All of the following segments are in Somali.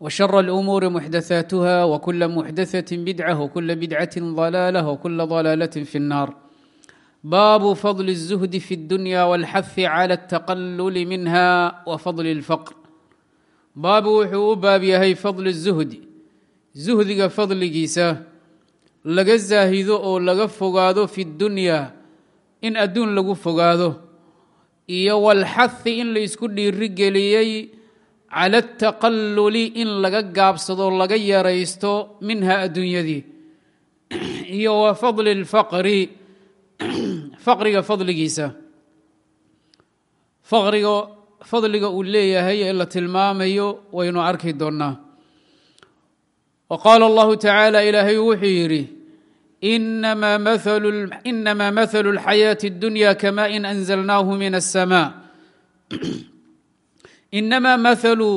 وشر الأمور محدثاتها وكل محدثة بدعة وكل بدعة ضلالة وكل ضلالة في النار باب فضل الزهد في الدنيا والحث على التقلل منها وفضل الفقر baab wuxuu u baab yahay fadl الزuhdi zuhdiga fadligiisa laga zaahido oo laga fogaado fi اdunyaa in adduun lagu fogaado iyo walxahi in laysku dhiiri geliyey cala ataqalluli in laga gaabsado laga yaraysto minha adduunyadii iyo wa fadli اlfaqri faqriga fadligiisa faqriga fadliga uu leeyahay ee la tilmaamayo waynu arki doonnaa wa qaala allahu tacaala ilaahay wuxuu yidhi inamaa mathalu اlxayaaةi اddunya kama in anzalnaahu min الsma inamaa mathalu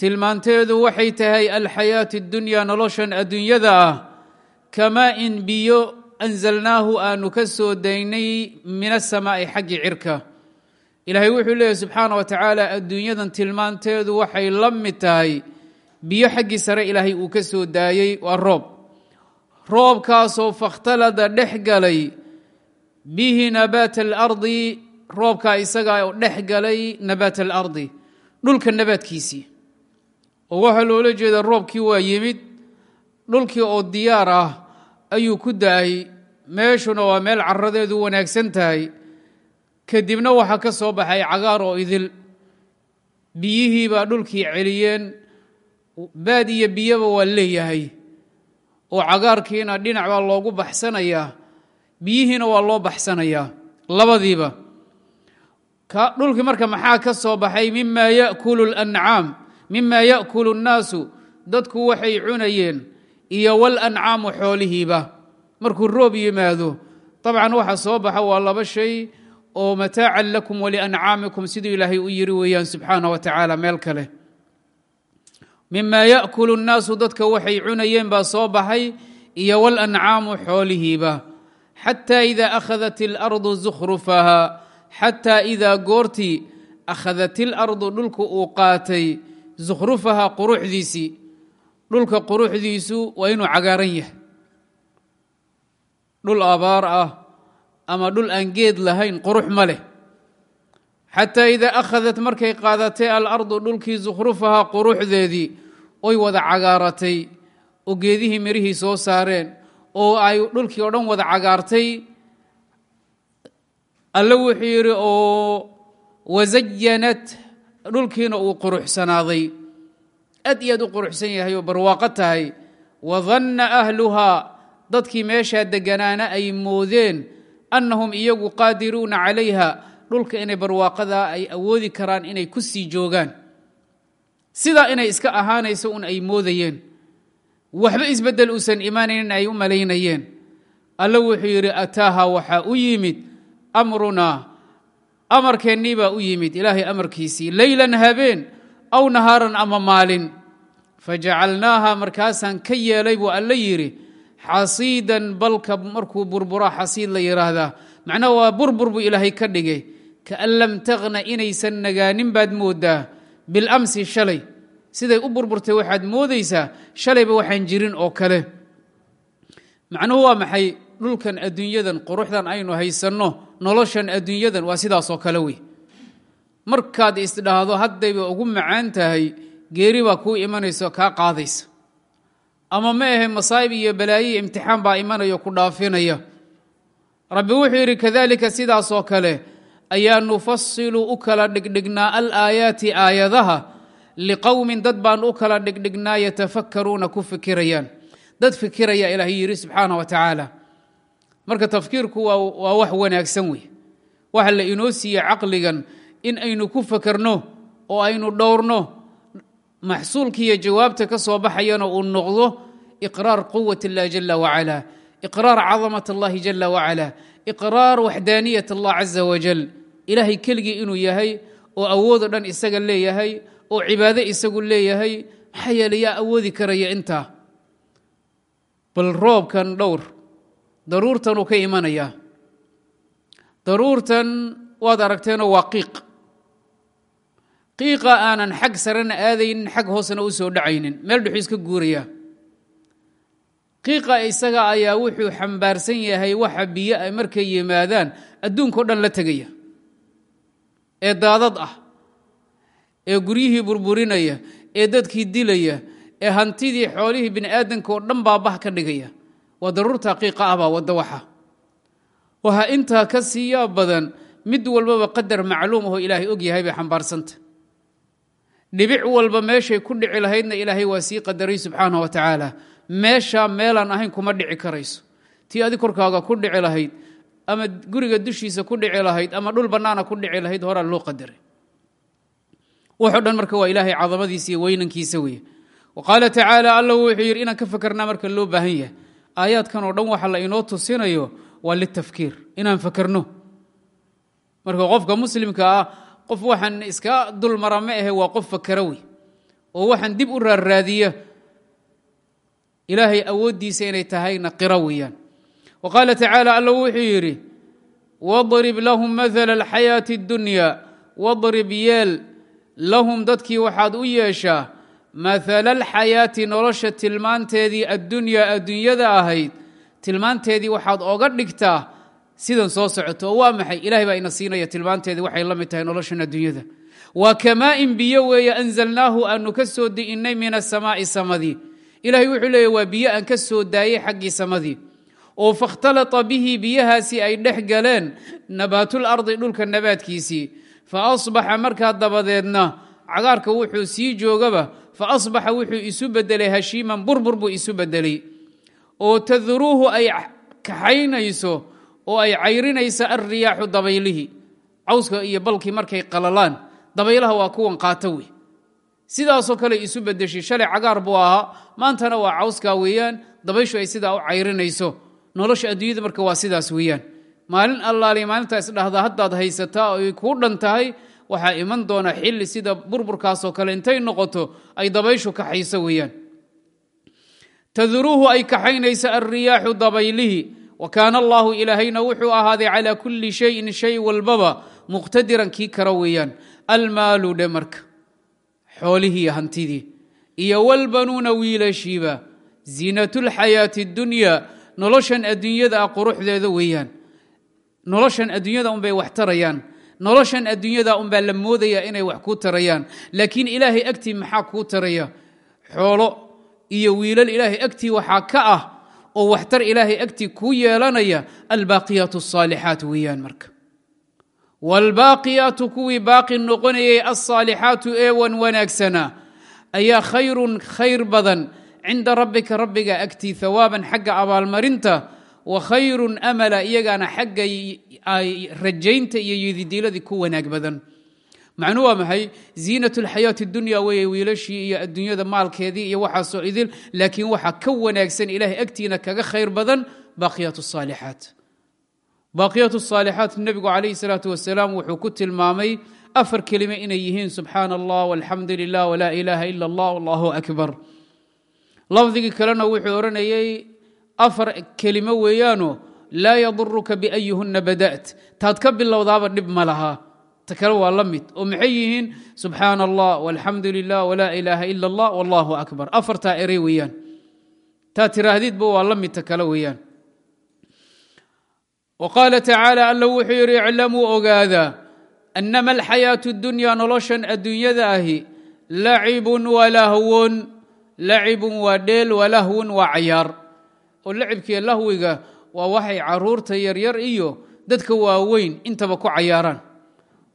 tilmaanteedu waxay tahay alxayaati اdunyaa noloshan adduunyada ah kamaa in biyo anzalnaahu aanu ka soo daynay min asamaa'i xaggi cirka ilaahay wuxuu leeyahy subxaana wa tacaala adduunyadan tilmaanteedu waxay la mid tahay biyo xaggii sare ilaahay uu ka soo daayey waa roob roobkaasoo fakhtalada dhex galay bihi nabaata alardi roobkaa isagaa dhex galay nabaat alardi dhulka nabaadkiisii. Oo waxaa loola jeeda roobkii waa yimid dhulkii oo diyaar ah ayuu ku da'ay. Meeshuna waa meel caradeedu wanaagsan tahay. Kadibna waxaa ka soo baxay cagaar oo idil. Biyihii baa dhulkii celiyeen. Baad iyo biyoba waa leeyahay. Oo cagaarkiina dhinac baa loogu baxsanayaa. Biyihiina waa loo baxsanayaa. Labadiiba dhulkii marka maxaa ka soo baxay? Mima yakulu lancaam mima yaakulu nnaasu dadku waxay cunayeen iyo walancaamu xoolihiiba. Markuu roob yimaado dabcan waxa soo baxa waa laba shay oo mataacan lakum waliancaamikum siduu ilaahay u yiri weeyaan subxaana wa tacaala meel kale. Mima yaakulu nnaasu dadka waxay cunayeen baa soo baxay iyo walancaamu xoolihiiba. Xata ida akhadat اlardu zukhrufaha xataa idaa goortii akhadat ilardu dhulka uu qaatay zukhrufaha quruxdiisii dhulka quruxdiisu waa inuu cagaaran yahay. Dhul abaar ah ama dhul aan geed lahayn qurux ma leh. Xataa idaa akhadat markay qaadatay alardu dhulkii zukhrufaha quruxdeedii oy wada cagaaratay oo geedihii mirihii soo saareen oo ay dhulkii o dhan wada cagaartay alle wuxuu yidhi oo wazayanat. Dhulkiina uu quruxsanaaday. Aad iyo aad u quruxsan yahay oo barwaaqo tahay. Wadanna ahluhaa dadkii meeshaa deganaana ay moodeen annahum iyagu qaadiruuna calayha. Dhulka inay barwaaqadaa ay awoodi karaan inay ku sii joogaan. Sidaa inay iska ahaanayso un ay moodayeen. Waxba isbeddel uusan imaanaynin ay u malaynayeen. Alle wuxuu yidhi ataaha waxaa u yimid amrunaa amarkeennii baa u yimid ilaahay amarkiisii leylan habeen aw nahaaran ama maalin. Fajacalnaaha markaasaan ka yeelay buu alle yidhi xasiidan balka markuu burbura xasiid la yidhaahdaa macnaha waa burbur buu ilaahay ka dhigay. Kaan lam taqna inaysan nagaanin baad mooddaa bilamsi shalay. Siday u burburtay waxaad moodaysaa shalayba waxaan jirin oo kale. Macnuhu waa maxay dhulkan adduunyadan quruxdan aynu haysanno noloshan adduunyadan waa sidaasoo kale wey. Markaad isdhaahdo haddayba ugu macaan tahay geeri baa kuu imanayso kaa qaadaysa ama ma ahe masaa'ib iyo balaayiya imtixaan baa imanaya ku dhaafinaya. Rabbi wuxuu yidhi kadalika sidaasoo kale ayaa nufasilu u kala dhigdhignaa alaayaati aayadaha liqowmin dad baan u kala dhigdhignaa yatafakkaruuna ku fikirayaan. Dad fikiraya ilaahay yidhi subxaana wa tacaala marka tafkiirku waa wax wanaagsan wey waxa la inoo siiye caqligan in aynu ku fakerno oo aynu dhowrno. Maxsuulkiiyo jawaabta ka soo baxayana uu noqdo iqraar quwat اllah jala wacala iqraar cadamat اllahi jala wacala iqraar waxdaaniyat allah caza wajal ilaahay keligii inuu yahay oo awoodoo dhan isaga leeyahay oo cibaado isagu leeyahay maxaa yeele yaa awoodi karaya intaa? Bal roobkan dhowr daruurtanuu ka imanayaa daruurtan waad aragteenoo waa qiiq. Qiiqa aanan xag sarena aadaynin xag hoosena u soo dhacaynin meel dhuxuu iska guuraya. Qiiqa isaga ayaa wuxuu xambaarsan yahay waxa biyo ay markay yimaadaan adduunkao dhan la tegaya. Ee daadad ah ee guryihii burburinaya ee dadkii dilaya ee hantidii xoolihii bini aadamka oo dhan baa bah ka dhigaya waa daruurta qiiqa ah baa wadda waxa. Waxaa intaa ka siiyaa badan mid walbaba qadar macluum ahoo ilaahay og yahay bay walba meeshay ku dhici lahaydna ilaahay waa sii qadaray subxaanah wa tacaala. Meeshaa meelaan ahayn kuma dhici karayso. Tii adi korkaaga ku dhici lahayd ama guriga dushiisa ku dhici lahayd ama dhul bannaana ku dhici lahayd horaa loo qadaray. Waxo dhan marka waa ilaahay cadamadiisa iyo weynankiisa weye wa qaala tacaala alla wuxuu yidhi inaan ka fakarnaa marka loo baahan yahay aayaadkan oo dhan waxa la inoo tusinayo waa litafkiir. Inaan fakerno marka qofka muslimka ah qof waxaan iska dulmara ma ahe waa qof fakera wey oo waxaan dib u raarraadiya. Ilaahay awooddiisa inay tahayna qira weeyaan. Wa qaala tacaala alla wuxuu yidhi wadrib lahum maala alxayaati اddunya wadrib yeel lahum dadkii waxaad u yeeshaa maala alxayaati nolosha tilmaanteedii addunyaa adduunyada ahayd tilmaanteedii waxaad oga dhigtaa sidan soo socoto waa maxay ilahay baa ina siinaya tilmaanteedii waxay la mid tahay noloshan adduunyada waa kamaa'in biyo weeye anzalnaahu aanu ka soo di'innay min asamaa'i samadii ilahay wuxuu leeya waa biyo aan ka soo daayey xaggii samadii oo fakhtalata bihi biyahaasi ay dhex galeen nabaatul dhulka nabaadkiisii fa asbaxa markaa dabadeedna cagaarka wuxuu sii joogaba fa asbaxa wuxuu isu bedelay hashiiman burbur buu isu bedelay oo tadruuhu ay kaxaynayso oo ay cayrinayso alriyaaxu dabaylihii cawska iyo balkii markay qalalaan dabaylaha waa kuwan qaata wey sidaasoo kale isu bedeshay shalay cagaar buu ahaa maantana waa cawskaa weeyaan dabayshu ay sidaa u cayrinayso nolosha adduunyada marka waa sidaas weeyaan maalin allaali maalintaa isdhahdaa haddaad haysataa ay kuu dhan tahay waxaa iman doona xilli sida burburkaasoo kale intay noqoto ay dabayshu kaxayso weeyaan. Tadruuhu ay kaxaynayso alriyaaxu dabaylihi wa kaana allaahu ilaahayna wuxuu ahaaday calaa kulli shayin shay walbaba muqtadiran kii kara weeyaan. Almaalu dhe marka xoolihii hantidii iyo walbanuuna wiilashiiba ziinatulxayaati اddunya noloshan adduunyada ah quruxdeeda weeyaan. Noloshan adduunyada unbay wax tarayaan noloshan adduunyada unbaa la moodaya inay wax kuu tarayaan. Laakiin ilaahay agtii maxaa kuu taraya? Xoolo iyo wiilal ilaahay agtii waxaa ka ah oo waxtar ilaahay agtii kuu yeelanaya. Albaaqiyaatu asaalixaat weeyaan marka. Waalbaaqiyaatu kuwii baaqi noqonayay alsaalixaatu ee wan wanaagsanaa ayaa khayrun khayr badan cinda rabbika rabbiga agtii hawaaban xagga abaalmarinta wakhayru amala iyagaana xagga rajaynta iyo yedidiiladii ku wanaag badan. Macnuu waa maxay? Ziinat lxayaati dunya weeye wiilashii iyo adduunyada maalkeedii iyo waxaasoo idil laakiin waxaa ka wanaagsan ilahay agtiina kaga khayr badan baaqiyaat saalixaat baaqiyat saalixaat nebigu calayhi salaatu wasalaam wuxuu ku tilmaamay afar kelime inay yihiin subxaana allah walxamdu lilah walaa ilaaha ila allah allahu akbar. Lafdigii kalena wuxuu odhanayey afar kelimo weeyaano laa yaduruka biayihunna bada't. Taad ka bilowdaaba dhib ma laha. Ta kale waa la mid. Oo maxay yihiin? Subxaana allah walxamdu lilah wlaa ilaaha ila allah wallahu akbar. Afartaa erey weeyaan. Taa tiraahdiidba waa la mid ta kale weeyaan. Wa qaala tacaala alla wuxuu yidhi iclamuu ogaada annama alxayaatu اdunya noloshan adduunyada ahi. Lacibun walahwon lacibun waa dheel walahwun waa cayaar oo lacibkiiyo lahwiga waa waxay carruurta yaryar iyo dadka waaweyn intaba ku cayaaraan.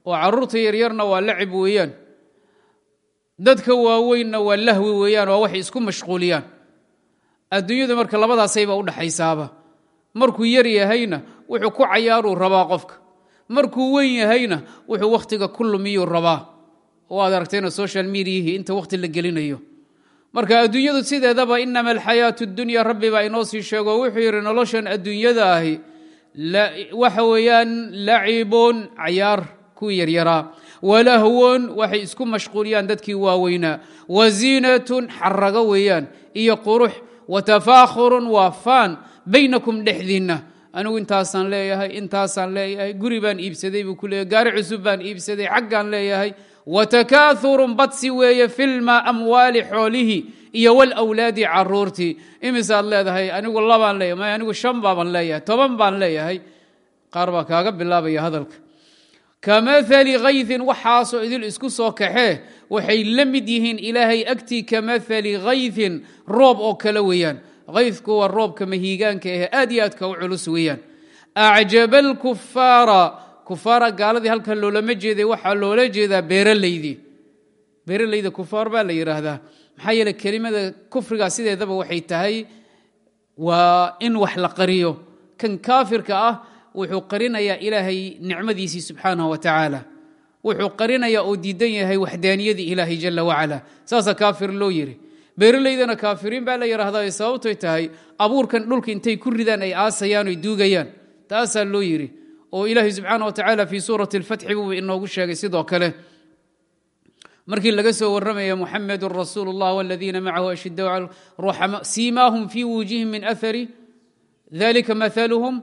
Oo carruurta yaryarna waa lacib weeyaan. Dadka waaweynna waa lahwi weeyaan waa waxay isku mashquuliyaan. Adduunyadu marka labadaasayba u dhaxaysaaba. Markuu yar yahayna wuxuu ku cayaaruu rabaa qofka. Markuu weyn yahayna wuxuu wakhtiga ku lumiyuu rabaa. Oo aad aragtayna social mediahii inta wakhti la gelinayo marka adduunyadu sideedaba inama alxayaatu dunya rabbi baa inoo sii sheego wuxuu yidhi noloshan adduunyada ahi waxa weeyaan lacibun cayaar kuwii yaryaraa. Walahwon waxay isku mashquuliyaan dadkii waaweynaa waziinatun xarago weeyaan. Iyo qurux watafaakhurun waa faan baynakum dhexdiinna. Anigu intaasaan leeyahay intaasaan leeyahay guri baan iibsaday buu ku leeyahy gaari cusub baan iibsaday xaggaan leeyahay wtakaaurun badsi weeye filma amwaali xoolihi iyo wlwlaadi caruurtii imisaad leedahay anigu labaan leeyahay anigu shan baaban leeyahay toban baan leeyahay qaar baa kaaga bilaabaya hadalka kamaali hayfin waxaasoo idil isku soo kaxee waxay la mid yihiin ilaahay agtii kamaali hayfin roob oo kale weeyaan hayfku waa roobka mahiigaanka ahe aad iyo aadka u culus weeyaan acjaba lkufaara kufaara gaaladii halkan loolama jeeday waxaa loola jeedaa beeralaydii beeralayda kufaar baa la yidhaahdaa maxaa yeele kelimada kufrigaa sideedaba waxay tahay waa in wax la qariyo. Kan kaafirka ah wuxuu qarinayaa ilaahay nicmadiisii subxaanaه wa tacaala. Wuxuu qarinayaa oo diidan yahay waxdaaniyadii ilaahay jala wacala saasaa kaafir loo yiri. Beeralaydana kaafiriin baa la yidhaahdaa sababtoy tahay abuurkan dhulka intay ku ridaan ay aasayaan oy duugayaan. Taasaa loo yiri oo ilaahay subxaana wa tacaala fii suurati اlfatxi buu inoogu sheegay sidoo kale markii laga soo warramaya muxamedun rasuul اllah wاladiina macahu ashida siimaahum fii wuujihim min ahari dalika mahalhum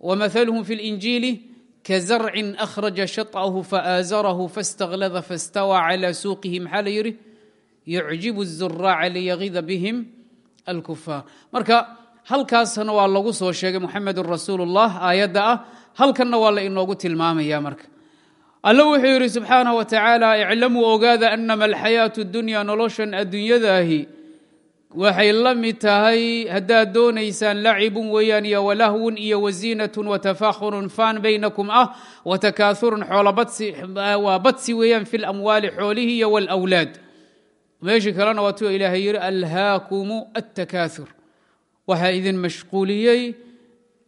wmahalhum fi اlinjiili kazarcin akhraja shaطahu faaazarahu faاstaklada faاstawى calى suuqihi maxaa la yidhi yucjibu الzuraaca liyagida bihim alkufaar marka halkaasna waa lagu soo sheegay muxamedun rasuul اllah aayadda ah halkanna waa la inoogu tilmaamaya marka. Alla wuxuu yidhi subxaanah wa tacaala iclamuu ogaada anama alxayaatu dunya noloshan adduunyadaahi. Waxay la mid tahay haddaad doonaysaan lacibun weeyaan iyo walahwun iyo waziinatun watafaakhurun faan baynakum ah watakaaurun waa badsi weeyaan fi lamwaali xoolihi iyo wlwlaad meeshii kalena waa ilaahay yidhi alhaakumu attakaaur waxaa idin mashquuliyey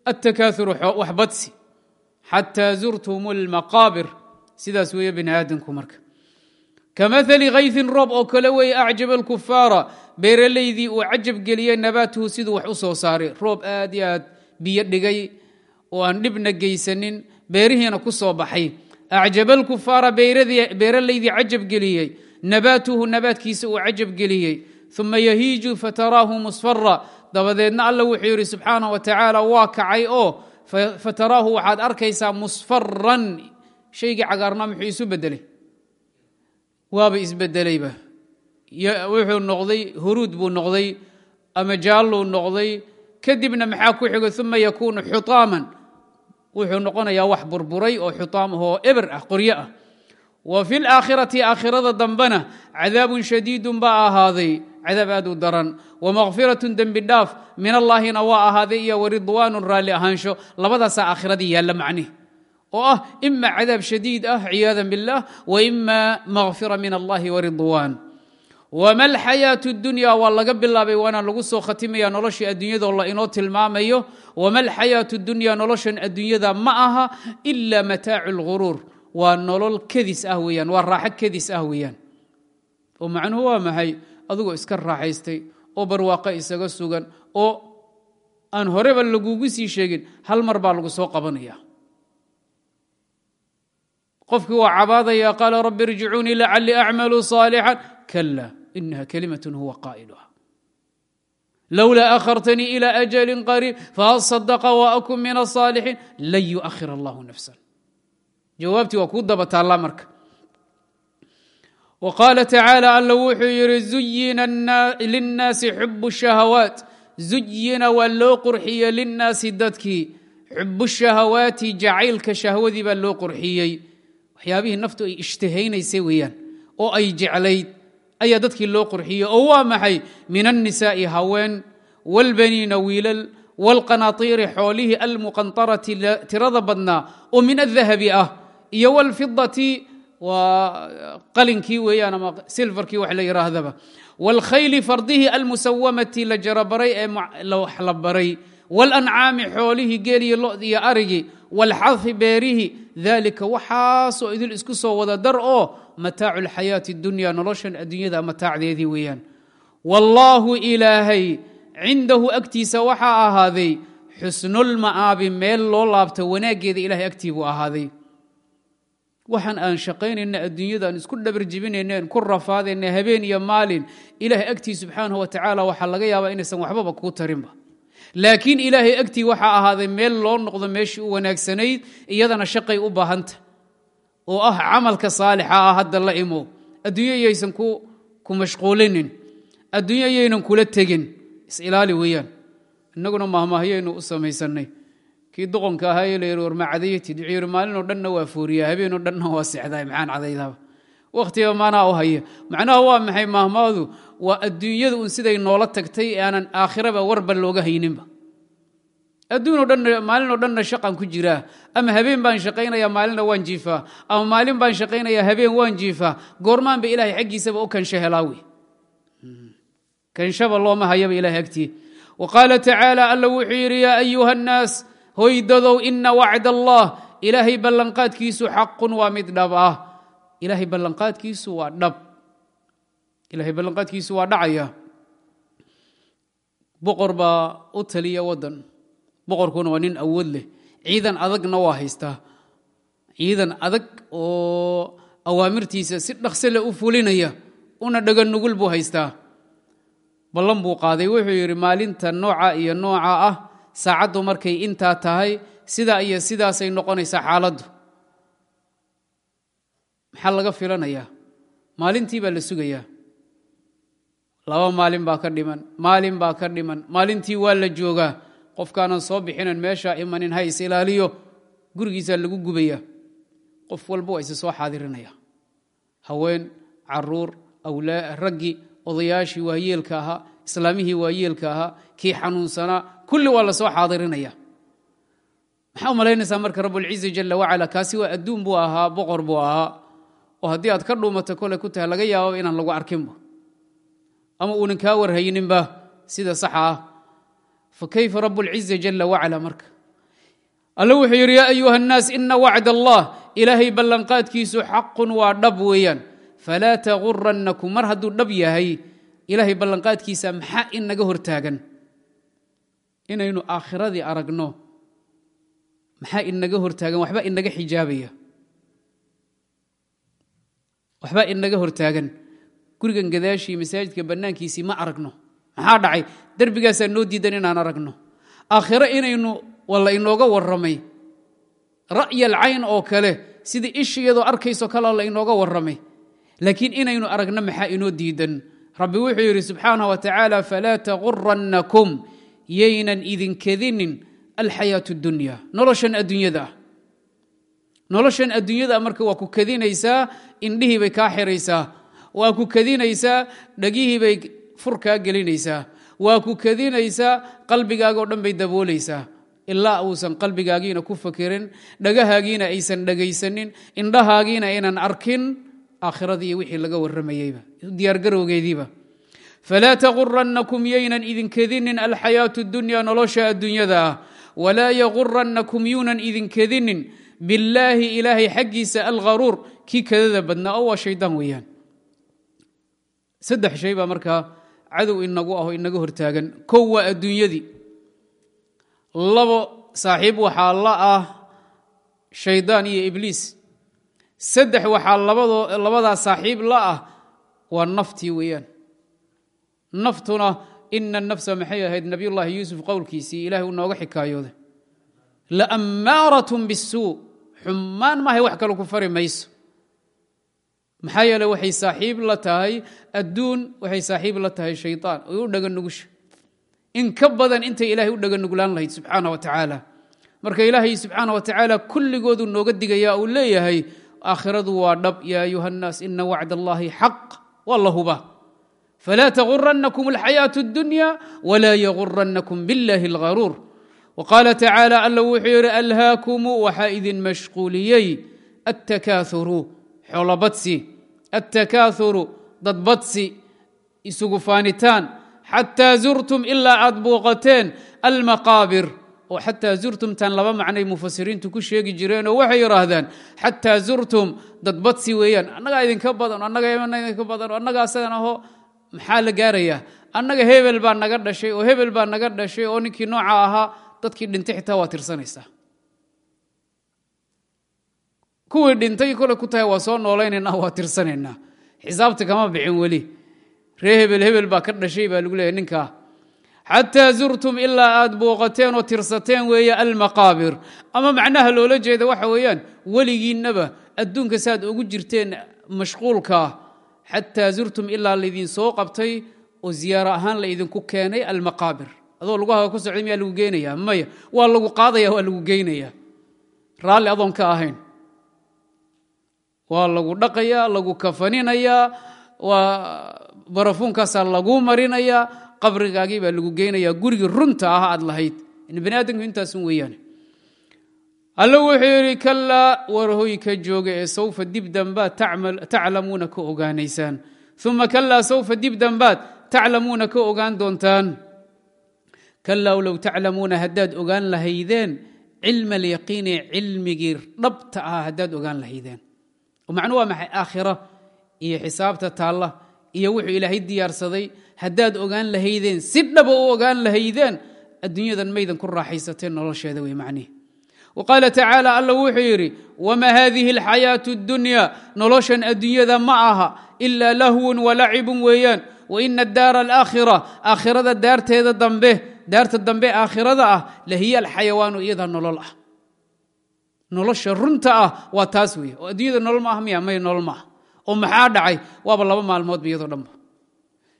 attakaaur wax badsi xataa zurtum اlmaqaabir sidaas weeye bini aadamku marka kamaali kayثin roob oo kale weeye acjaba اlkufaara beeralaydii uu cajab geliyey nabaatuhu siduu wax u soo saaray roob aad iyo aad biyo dhigay oo aan dhibna geysanin beerihiina ku soo baxay acjaba اlkufaara beeralaydii cajab geliyey nabaatuhu nabaadkiisa uu cajab geliyey uma yahiiju fataraahu musfara dabadeedna alla wuxuu yidhi subxaanaه wa tacaala waa kacay oo fataraahu waxaad arkaysaa musfaran shaygii cagaarnaa muxuu isu bedelay waaba isbedelayba wuxuu noqday huruud buu noqday ama jaalluu noqday. Kadibna maxaa ku xigo uma yakuunu xutaaman. Wuxuu noqonayaa wax burburay oo xutaam ahoo eber ah qoryo ah. Wa fi laakhirati aakhirada dambena cadaabun shadiidun baa ahaaday. Cadaab aad u daran wamakfiratun dembi dhaaf min allaahina waa ahaaday iyo waridwaanun raalli ahaansho labadaasaa aakhiradii yaalla macnih oo ah ima cadaab shadiid ah ciyaada biاllah wa ima makfira min allahi waridwan wama alxayaaةu اdunya waa laga bilaabay waana lagu soo khatimaya noloshii adduunyadoo la inoo tilmaamayo wama alxayaaةu اdunya noloshan adduunyada ma aha ila mataacu اlguruur waa nolol kedis ah weeyaan waa raaxo kedis ah weeyaan oo macnuhu waa maxay adigoo iska raaxaystay oo barwaaqa isaga sugan oo aan horeba lagugu sii sheegin hal mar baa lagu soo qabanaya. Qofkii waa cabaadaya qaala rabbi irjicuunii lacalii acmaluu saalixan kala inaha kelimatun huwa qaa'iluha. Lowlaa akhartanii ila ajalin qariib faasadaqa wa akun min asaalixiin lan yuahir allahu nafsan. Jawaabtii waa kuu daba taallaa marka wqaala tacaala alla wuxuu yidhi zuyina linnaasi xubu shahawaat zuyina waa loo qurxiyey linnaasi dadkii xubu shahawaati jacaylka shahwadii baa loo qurxiyey waxyaabihii naftu ay ishtihaynaysay weeyaan oo ay jeclayd ayaa dadkii loo qurxiyey oo waa maxay min annisaa'i haween walbaniina wiilal walqanaatiiri xoolihii almuqantarati tirada badnaa oo min adahabi ah iyo wlfidati waa qalinkii weeyaan ama silfarkii wax la yihaahdaba wاlkhayli fardihii almusawamati la jarabaray ee wax la baray wاlancaami xoolihii geeliyo lod iyo arigii wاlxahi beerihi dalika waxaasoo idil isku soo wada dar oo mataacu اlxayaati اdunya noloshan addunyada mataacdeedii weeyaan wallaahu ilaahay cindahu agtiisa waxaa ahaaday xusnulma'aabi meel loo laabta wanaaggeeda ilahay agtii buu ahaaday waxaan aan shaqaynayna adduunyada aan isku dhabarjibinaynen ku rafaadayna habeen iyo maalin. Ilaahay agtii subxaanahu wa tacaala waxaa laga yaabaa inaysan waxbaba kuu tarinba. Laakiin ilaahay agtii waxaa ahaaday meel loo noqdo meeshii u wanaagsanayd iyadana shaqay u baahanta. Oo ah camalka saalixa ah hadda la imo. Adduunyo yaysan ku mashquulinin. Adduunyo yaynan kula tegin. Isilaali weeyaan. Innaguna mahmaahyaynu u samaysanay kii doqonka ahaa ee layidhi war ma cadayatid wuxuu yidhi maalinoo dhanna waa fooriyaa habeenoo dhanna waa sexdaay maxaan cadaydaaba. Wakhtiga maanaa u haya macnaha waa maxay mahmaadu waa adduunyada un siday noola tagtay aanan aakhiraba warba looga hayninba. Adduunoo dhanna maalinoo dhanna shaqan ku jiraa ama habeen baan shaqaynayaa maalinna waan jiifaa ama maalin baan shaqaynayaa habeen waan jiifaa goormaanba ilaahay xaggiisaba u kansho helaawi kanshaba looma hayaba ilahay agtii. Wa qaala tacaala alla wuxuu yidhi yaa ayuha annaas hoydadow ina wacd allah ilaahay ballanqaadkiisu xaqun waa mid dhab ah. Ilaahay ballanqaadkiisu waa dhab. Ilahay ballanqaadkiisu waa dhacaya. Boqor baa u taliya waddan. Boqorkuna waa nin awood leh. Ciidan adagna waa haystaa ciidan adag oo awaamirtiisa si dhaqse leh u fulinaya una dhaga nugul buu haystaa. Ballan buu qaaday wuxuu yidhi maalinta nooca iyo nooca ah saacaddu markay intaa tahay sidaa iyo sidaasay noqonaysaa xaaladdu. Maxaa laga filanayaa? Maalintii baa la sugayaa. Laba maalin baa ka dhiman maalin baa ka dhiman maalintii waa la joogaa. Qofkaanan soo bixinan meeshaa imanin ha is ilaaliyo gurigiisaa lagu gubaya qof walba waa isa soo xaadirinaya. Haween carruur raggi odayaashii waayeelka ahaa islaamihii waayeelka ahaa kii xanuunsanaa kulli waa la soo xaadirinaya. Maxaa u malaynaysaa marka rabulciza jala wacala kaasi waa adduun buu ahaa boqor buu ahaa oo haddii aad ka dhuumato kole ku tahay laga yaababa inaan lagu arkinba ama uunan kaa warhayninba sida saxa ah. Fa kayfa rabulciza jala wacala marka? Alla wuxuu yidhi yaa ayuha annaas ina wacd allah ilaahay ballanqaadkiisu xaqun waa dhab weeyaan. Falaa tagurannakum mar hadduu dhab yahay ilaahay ballanqaadkiisa maxaa inaga hortaagan inaynu aakhiradii aragno maxaa inaga hortaagan? Waxba inaga xijaabaya. Waxbaa inaga hortaagan. Gurigan gadaashii masaajidka bannaankiisii ma aragno. Maxaa dhacay? Derbigaasaa noo diidan inaan aragno. Aakhiro inaynu walla inooga warramay. Ra'yal cayn oo kale sidii ishi arkayso kale la inooga warramay. Laakiin inaynu aragno maxaa inoo diidan? Rabbi wuxuu yidhi subxaanah wa tacaala falaa tagurannakum yaynan idinkedinin alxayaatu dunya. Noloshan adduunyada ah noloshan adduunyada marka waa ku kadinaysaa indhihii bay kaa xiraysaa waa ku kadinaysaa dhegihii bay fur kaa gelinaysaa waa ku kadinaysaa qalbigaaga o dhan bay daboolaysaa ilaa uusan qalbigaagiina ku fakerin dhagahaagiina aysan dhegaysanin indhahaagiina aynan arkin aakhiradii iyo wixii laga warramayeyba diyaargarowgeediiba falaa tagurannakum yaynan idinkedinin alxayaatu dunya nolosha adduunyada ah walaa yagurannakum yuunan idinkedinin billaahi ilaahay xaggiisa algharuur kii kadada badnaa oo waa shaydaan weeyaan saddex shay baa markaa cadow inagu aho inaga hortaagan kow waa adduunyadii labo saaxiib waxaa la ah shaydaan iyo ibliis saddex waxaa labadaa saaxiib la ah waa naftii weeyaan naftuna ina nafsa maxay ahayd nabiyullaahi yuusuf qowlkiisii ilahay uu nooga xikaayooday. Laammaaratun bisuu xumaan maahay wax kale ku fari mayso. Maxaa yeele waxay saaxiib la tahay adduun waxay saaxiib la tahay shayطaan oy u dhaga nugusha. In ka badan intay ilahay u dhaga nuglaan lahayd subxaana wa tacaala. Marka ilaahay subxaana wa tacaala kulligoodu nooga digaya uu leeyahay aakhiradu waa dhab yaa ayuha اnnaas ina wacd allahi xaq waa la falaa tغuranakum اlxayaaة الdunya wla yغuranakum bاllahi اlغaruur wqaala tacaalى alla wuxuu yidhi alhaakumu waxaa idin mashquuliyey attakaauru xoolobadsi attakaauru dadbadsi isugu faanitaan xataa zurtum ilaa aad buuqateen almaqaabir oo xataa zurtumtan laba macnay mufasiriintu ku sheegi jireenoo waxay yidhaahdaan xataa zurtum dadbadsi weeyaan annagaa idinka badan annaga idinka badan annaga asagan aho maxaa la gaarayaa annaga hebel baa naga dhashay oo hebel baa naga dhashay oo ninkii nooca ahaa dadkii dhintay xitaa waa tirsanaysaa kuwii dhintay kole ku tahay waa soo noolaynayna waa tirsanaynaa. Xisaabta kama bixin weli. Ree hebel hebel baa ka dhashay baa lagu leeyahy ninkaa. Xataa zurtum ilaa aad booqateen oo tirsateen weeye almaqaabir. Ama macnaha loola jeeda waxa weeyaan weligiinnaba adduunka saaad ugu jirteen mashquulkaa xataa zurtum ilaa laydin soo qabtay oo ziyaaro ahaan laydinku keenay almaqaabir. Adoo lugaha ku socday miyaa lagu geynayaa? Maya. Waa lagu qaadaya waa lagu geynayaa. Raalli adoon ka ahayn. Waa lagu dhaqayaa lagu kafaninayaa waa barafuunkaasaa laguu marinayaa qabrigaagii baa lagu geynayaa. Gurigii runta ah aad lahayd. Bani aadamku intaasun weeyaan alla wuxuu yidhi kalaa warhoy ka jooga ee sawfa dib dambaad taclamuuna ka ogaanaysaan. Uma kalaa sawfa dib dambaad taclamuuna ka ogaan doontaan. Kalaa low taclamuuna haddaad ogaan lahaydeen cilma alyaqiini cilmigii dhabta ah haddaad ogaan lahaydeen. Macnu waa maxay? Aakhira iyo xisaabta taalla iyo wuxuu ilaahay diyaarsaday haddaad ogaan lahaydeen si dhaba u ogaan lahaydeen adduunyadan maydan ku raaxaysateen nolosheeda wey macnihi qaala tacaala alla wuxuu yidhi wamaa haadihi alxayaatu addunya noloshan adduunyada ma aha ilaa lahwun walacibun weeyaan wa ina daara alaakhira aakhirada daarteeda dambe daarta dambe aakhirada ah lahiya alxayawaanu iyada nolol ah nolosha runta ah waa taas wey oo adduunyada nolol ma ah miya may nolol maaha oo maxaa dhacay waaba laba maalmoodba iyadoo dhanba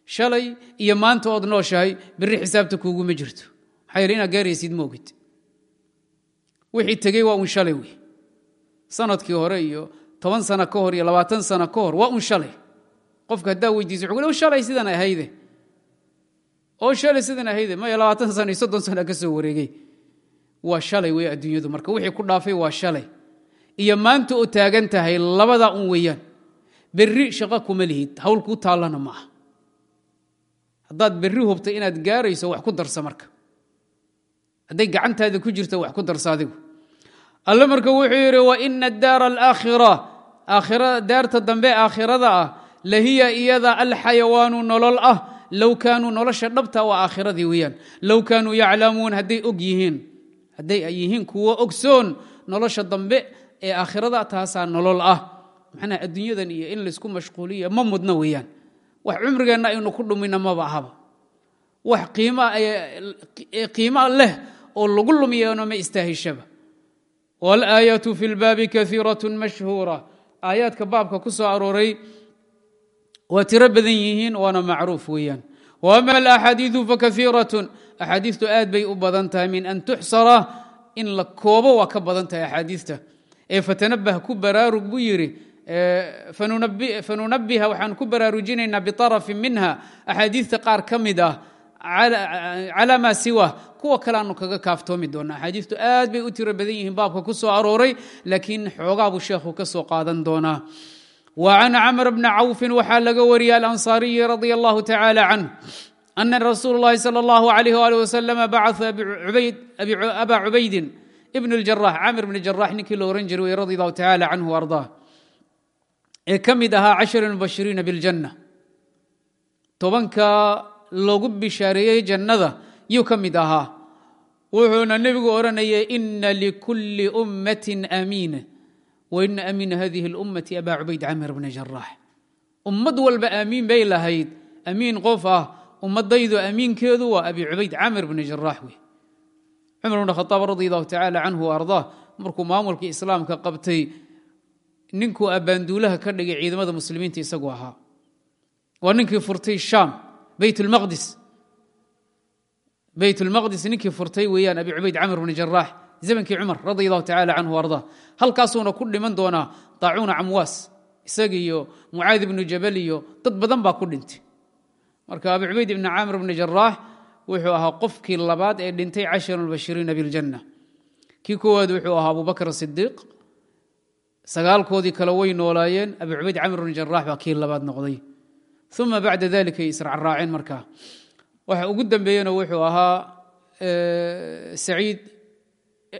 shalay iyo ood nooshahay berri xisaabta kuuguma jirto maxaa yeele gaaraysid ma wixii tegey waa un shalay wey sannadkii hore iyo toban sano ka hor iyo labaatan sano ka hor waa un shalay. Qofka haddaa weydiisa wuxuu shalay sidan ahayde. Oo shalay sidan ahayde maya labaatan sano iyo soddon sana ka soo wareegey waa shalay wey adduunyadu marka wixii ku dhaafay waa shalay. Iyo maanta oo taagan tahay labadaa un weeyaan berri shaqo kuma lihid hawl kuu taallana ma aha haddaad berri hubtay inaad gaarayso wax ku darsa marka hadday gacantaada ku jirto wax ku darsa adigu. Alle marka wuxuu yidhi wa ina daara alaakhira. Daarta dambe aakhirada ah lahiya iyada alxayawaanu nolol ah. Low kaanuu nolosha dhabta waa aakhiradii weeyaan. Low kaanuu yaclamuun hadday og yihiin. Hadday ay yihiin kuwo ogsoon nolosha dambe ee aakhirada taasaa nolol ah. Macnaha adduunyadan iyo in laysku mashquuliya ma mudno weeyaan. Wax cumrigeenna aynu ku dhumina maba ahaba. Wax qiimo leh oo lagu lumiyana ma istaahishaba wاlaayaatu fi lbaabi kaiiraة mashhuura aayaadka baabka ku soo arooray waa tiro badan yihiin waana macruuf weeyaan wama alaxaadiiثu fakaiiraة axaadiistu aad bay u badan tahay min an tuxsara in la koobo waa ka badan tahay axaadiista ee fatanabah ku baraarug buu yidhi fanunabiha waxaan ku baraarujinaynaa biطarafin minha axaadiista qaar ka mid ah calى ma siwa kuwa kale aanu kaga kaaftoomi doona axaadiistu aad bay u tiro badan yihiin baabka ku soo arooray laakiin xoogaa buu sheekhu ka soo qaadan doonaa wa can camr bni cawfin waxaa laga wariyay alansaariyi radi allahu tacala canh ana rasuul اllahi salى اllahu alayh ali waslama bacaa aba cubaydin ibn اljarax camir bni jarax ninkii lo ohan jiray radi allahu tacala canhu ardaa ee ka mid ahaa cashar mubashiriina biاljanna tobanka loogu bishaareeyey jannada yuu ka mid ahaa. Wuxuuna nebigu odhanayay ina likulli ummatin amiina wa ina amiina hadihi اlummati aba cubayd camir bni jarax ummad walba aamiin bay lahayd. Amiin qof ah ummadaydu amiinkeedu waa abi cubayd camir bni jarax wey. Cumar bn khaaab radi allahu tacala canhu ardaa markuu maamulkii islaamka qabtay ninkuu abbaanduulaha ka dhigay ciidamada muslimiinta isagu ahaa. Waa ninkii furtay shaam bayt lmaqdis bayt lmaqdis ninkii furtay weeyaan abi cubayd camr bni jaraax zamankii cumar radi allahu tacala canhu ardaa halkaasuuna ku dhiman doonaa daacuuna camwaas isaga iyo mucaad ibnu jabal iyo dad badan baa ku dhintay. Marka abu cubayd ibni caamir bni jaraax wuxuu ahaa qofkii labaad ee dhintay casharu lbashiriina biljanna kii koowaad wuxuu ahaa abubakr sidiiq sagaalkoodii kale way noolaayeen abu cubayd camr bni jaraax baa kii labaad noqday uma bacda dalika ay israacraaceen markaa waxa ugu dambeeyena wuxuu ahaa saciid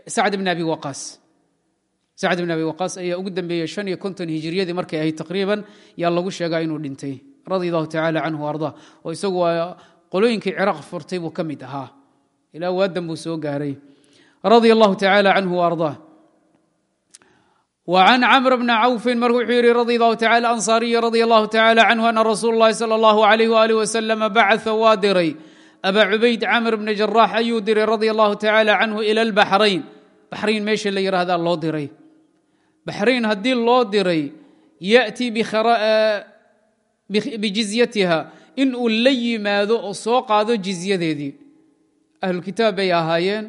sacd bn abi waqaas sacd bn abi waqaas ayaa ugu dambeeyey shan iyo konton hijiriyadii markay ahayd taqriiban yaa lagu sheegaa inuu dhintay radi allahu tacala canhu arda oo isagu waa qolooyinkii ciraaq furtay buu ka mid ahaa ilaa waadan buu soo gaaray radia allahu tacala canhu arda وعن cمر بن cوف mr wuxuu yihi رضي الله تعالى أنصاaري رضي الله تعالى عنه أن رsuuل اللhi صلى الله عليه وآله وسلم bacث waa diray أbا cubayd cمر بن جراح ayuu diray رضي الله تعالى عنه إلى البحرين baxrayn meesha la yihahdaa loo diray baxrayn haddii loo diray yأتي بjiزyatiha in uu la yimaado oo soo qaado jizyadeedii ahlukitaab bay ahaayeen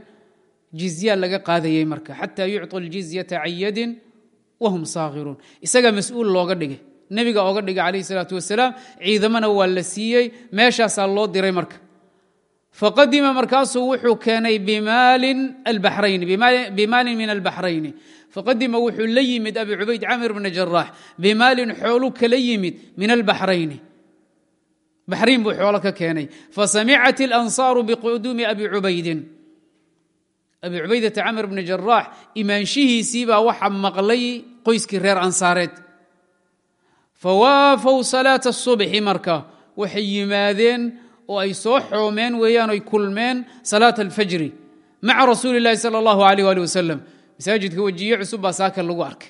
jizya laga qaadayay marka xatى يucطوا الجiزية can yadin whum saakhiruun isagaa mas'uul looga dhigay nebiga oga dhigay calayh salaatu wasalaam ciidamana waa la siiyey meeshaasaa loo diray marka faqadima markaasuu wuxuu keenay bimaalin min albaxrayni faqadima wuxuu la yimid abi cubayd camir bna jaraax bimaalin xoolu kala yimid min albaxrayni baxrayn buu xoolo ka keenay fasamicat ilansaaru biquduumi abi cubaydin abi cubaydata camr bni jaraax imaanshihiisiibaa waxa maqlay qoyskii reer ansaareed. Fawaafaw salaata subxi marka waxay yimaadeen oo ay soo xoomeen weeyaan oy kulmeen salaata alfajri maca rasuuli illahi sala allahu alayh ali wasalam masaajidka wejiye cusub baa saaka lagu arkay.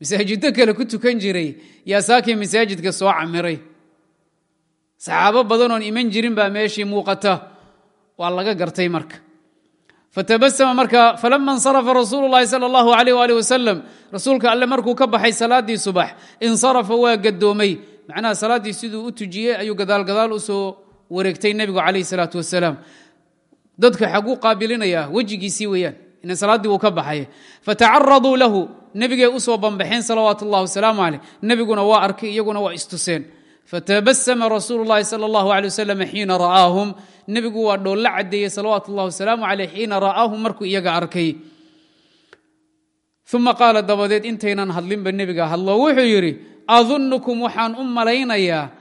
Masaajido kale ku tukan jiray yaa saakii masaajidka soo camiray. Saxaabo badanoon iman jirin baa meeshii muuqata waa laga gartay marka fatabasama marka falama insarafa rasuulu llahi sala allahu alayh ali wasalam rasuulka alle markuu ka baxay salaaddii subax insarafa waa gadoomay macnaha salaaddii siduu u tujiyey ayuu gadaalgadaal u soo wareegtay nebigu calayh salaatu wasalaam. Dadka xaguu qaabilinayaa wejigiisii weeyaan ina salaaddii uu ka baxay. Fatacaraduu lahu nebigay u soo bambaxeen salawaatu اllah wasalaamu caleyh nebiguna waa arkay iyaguna istuseen fatabasama rasuulu اllahi salى اllahu alay wasalam xiina ra'aahum nebigu waa dhoolla caddeeyey salawaatu اllah wasalaamu caleyh xiina ra'aahum markuu iyaga arkay uma qaala dabadeed intaynan hadlinba nebiga hadlo wuxuu yidhi adunnukum waxaan u malaynayaa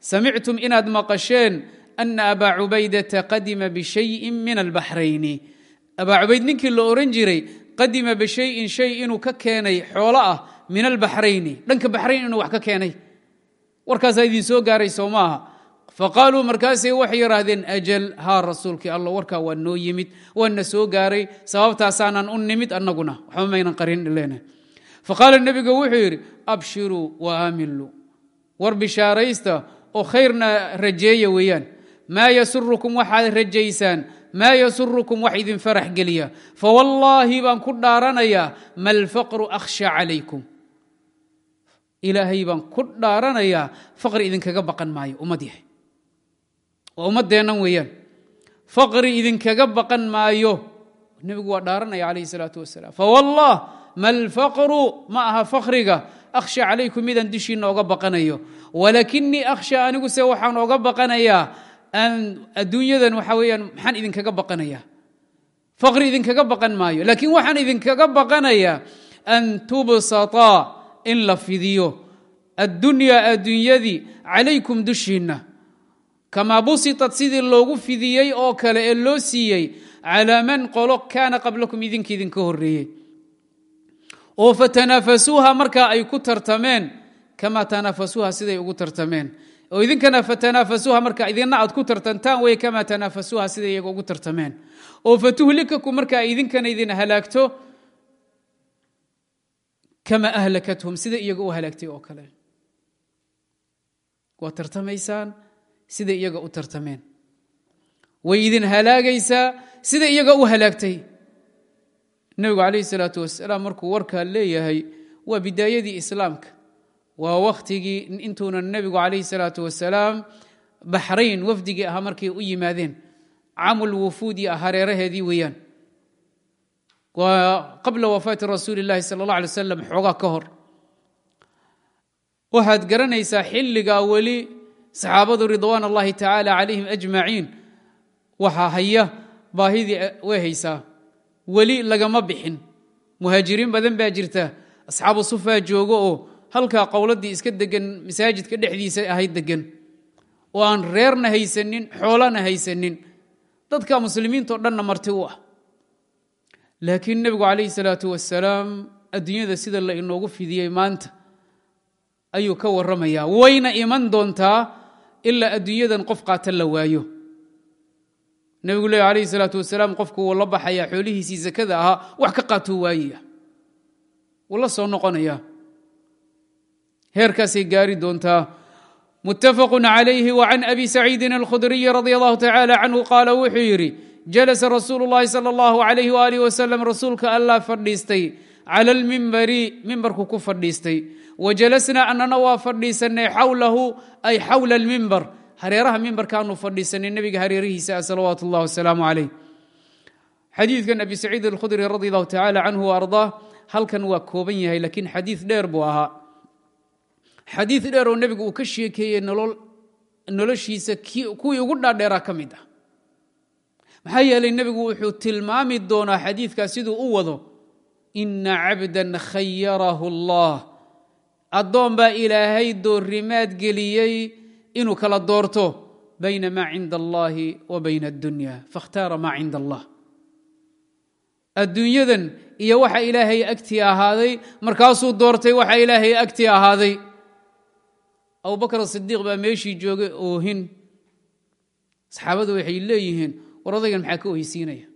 samictum inaad maqasheen ana abaa cubaydata qadima bishayin min albaxrayni abaa cubayd ninkii la ohan jiray qadima bishayin shay inuu ka keenay xoolo ah min albaxrayni dhanka baxrayn inuu wax ka keenay warkaasaa idin soo gaaray soo maaha. Faqaaluu markaasay waxay yidhaahdeen ajal haa rasuulkii alla warkaa waa noo yimid waana soo gaaray sababtaasaanan u nimid annaguna waxba maynan qarin lena faqaala nebiga wuxuu yidhi abshiruu wa aamiluu. War bishaaraysta oo khayrna rajeeya weeyaan. Maa yasurukum waxaad rajaysaan maa yasurukum wax idin farax geliya. Fawallaahi baan ku dhaaranayaa ma alfaqru akhsha calaykum ilaahay baan ku dhaaranayaa faqri idinkaga baqan maayo ummad yahay. Waa ummaddeennan weeyaan. Faqri idinkaga baqan maayo. Nebigu waa dhaaranaya calayhi salaatu wasalaam fawallah ma alfaqru? Ma aha fakriga akhsha calaykum midaan dushiinna oga baqanayo. Walakinii akhsha aniguse waxaan oga baqanayaa adduunyadan waxa weeyaan maxaan idinkaga baqanayaa? Faqri idinkaga baqan maayo. Laakiin waxaan idinkaga baqanayaa an tubsataa in la fidiyo addunyaa adduunyadii calaykum dushiinna. Kamaa busitat sidii loogu fidiyey oo kale ee loo siiyey calaa man qolo kaana qablakum idinka idinka horreeyey. Oo fatanaafasuuha markaa ay ku tartameen kamaa tanaafasuuha siday ugu tartameen. Oo idinkana fatanaafasuuha marka idinna aad ku tartantaan wey kamaa tanaafasuuha siday iyaga ugu tartameen. Oo fatuhlikakum markaa idinkana idin halaagto kama ahlakathum sida iyaga u halaagtay oo kale waa tartamaysaan sida iyaga u tartameen way idin halaagaysaa sida iyaga u halaagtay nebigu calayhi salaatu wasalaam markuu warkaa leeyahay waa bidaayadii islaamka waa wakhtigii intuunan nebigu calayhi salaatu wasalaam baxrayn wafdigii ahaa markay u yimaadeen camul wufuudi ah hareeraheedii weeyaan waa qabla wafaati rasuuli اllahi sala اllah alay wasalam xoogaa ka hor waxaad garanaysaa xilligaa weli saxaabadu ridwaan allahi tacaala calayhim ajmaciin waxaa haya baahidii way haysaa weli lagama bixin muhaajiriin badan baa jirta asxaabu sufaa joogo oo halkaa qowladii iska degan masaajidka dhexdiisa ahayd degan oo aan reerna haysanin xoolana haysanin dadka muslimiintao dhanna marti u laakiin nebigu calayhi salaatu wasalaam adduunyada sida la inoogu fidiyey maanta ayuu ka warramayaa. Wayna iman doontaa ilaa adduunyadan qof qaata la waayo. Nebigu leeya alayhi salaatu wasalaam qofku wuu la baxayaa xoolihiisii sakada ahaa wax ka qaatuu waayaya wuu la soo noqonayaa. Heerkaasay gaari doontaa. Muttafaqu calayhi wa can abi saciidin alkhudriyi radi allahu tacaala canhu qaala wuxuu yidhi jalasa rasuulu llahi sala allahu alayh waalih wasalam rasuulka allah fadhiistay cala almimbari mimbarku ku fadhiistay wa jalasnaa annana waa fadhiisanay xawlahu ay xawla almimbar hareeraha mimbarkaanu fadhiisanay nebiga hareerihiisa salawaatu اllah wasalaamu calayh xadiidkan abi saciid alkhudri radi allahu tacala canhu ardaa halkan waa kooban yahay laakiin xadiid dheer buu ahaa xadiid dheer oo nebigu uu ka sheekeeyey noloshiisa kuwii ugu dhaadheeraa ka mid ah maxaa yeelay nebigu wuxuu tilmaami doonaa xadiidkaas siduu u wado ina cabdan khayarahu allah. Addoon baa ilaahay doorrimaad geliyey inuu kala doorto bayna maa cinda allahi wa bayna addunya. Fakhtaara maa cinda allah. Adduunyadan iyo waxa ilaahay agtii ahaaday markaasuu doortay waxa ilaahay agtii ahaaday. Abubakr asidiiq baa meeshii joogay oohin. Saxaabadu waxay leeyihiin war odaygan maxaa ka oheysiinaya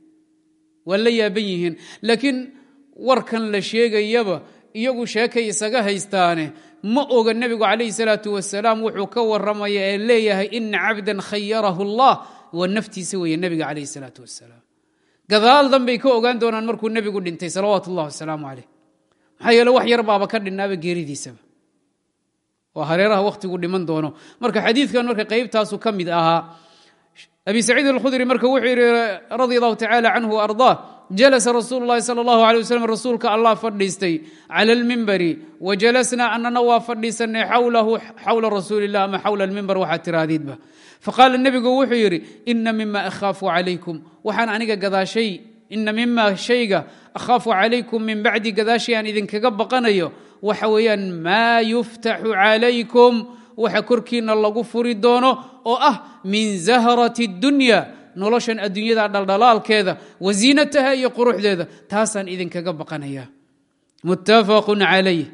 waa la yaaban yihiin. Laakiin warkan la sheegayaba iyagu sheekay isaga haystaane ma oga nebigu calayhi salaatu wasalaam wuxuu ka warramaya ee leeyahay ina cabdan khayarahu allah. Waa naftiisa weeye nebiga calayhi salaatu wasalaam gadaal danbay ka ogaan doonaan markuu nebigu dhintay salawaatu ullah wasalaamu caleyh maxaa yeele wax yar ka dhinnaaba geeridiisaba. Oo hareeraha wakhtigu dhiman doono. Marka xadiidkan marka qaybtaasu ka mid ahaa abi saciid alkhudri marka wuxuu yidhi radi allahu tacala canhu ardaa jalasa rasuulu llahi sala allahu alay waslm rasuulka allah fadhiistay cala almimbari wa jalasnaa annana waa fadhiisanay xawlahu xawla rasuulilah ama xawla almimbar waxaad tiraahdiidba faqaala nebigu wuxuu yidhi ina mima akhaafu calaykum. Waxaan aniga gadaashay ina mima shayga akhaafu calaykum min bacdi gadaashay aan idinkaga baqanayo waxa weeyaan maa yuftaxu calaykum waxa korkiina lagu furi doono oo ah min zahrati اdunya noloshan adduunyada dhaldhalaalkeeda wa ziinataha iyo quruxdeeda taasaan idinkaga baqanaya. Muttafaqu calayh.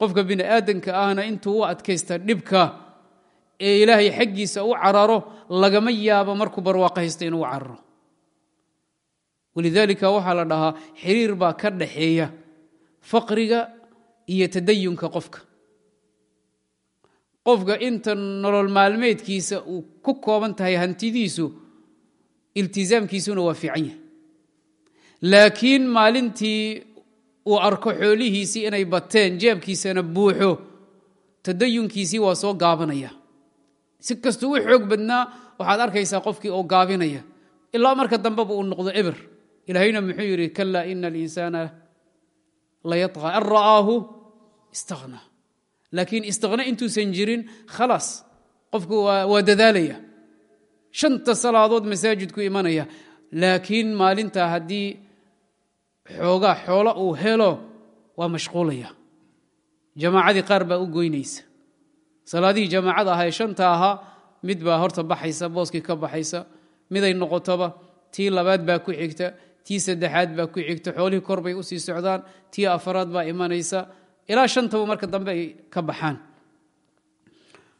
Qofka bini aadanka ahna intuu u adkaysta dhibka ee ilaahay xaggiisa u cararo lagama yaabo markuu barwaaqo haysta inuu cararo. Walidaalika waxaa la dhahaa xiriir baa ka dhaxeeya faqriga iyo tadayunka qofka qofka inta nolol maalmeedkiisa uu ku kooban tahay hantidiisu iltizaamkiisuna waa fiican yahay. Laakiin maalintii uu arko xoolihiisii inay bateen jeebkiisana buuxo tadayunkiisii waa soo gaabanaya. Si kastuu u xoog badnaa waxaad arkaysaa qofkii oo gaabinaya. Ilaa marka dambeba uu noqdo ebir ilaahayna muxuu yidhi kalaa ina alinsaana la an ra'aahu istaghnaa laakiin istagna intuusan jirin khalaas qofku waa dadaalaya. Shanta salaadood masaajidku imanaya. Laakiin maalintaa haddii xoogaa xoolo uu helo waa mashquulaya. Jamaacadii qaar baa u goynaysa. Salaadihii jamaacada ahaa ee shanta ahaa mid baa horta baxaysa booskii ka baxaysa miday noqotoba tii labaad baa ku xigta tii saddexaad baa ku xigta xoolihii kor bay u sii socdaan tii afaraad baa imanaysa ilaa shantaba marka dambe ay ka baxaan.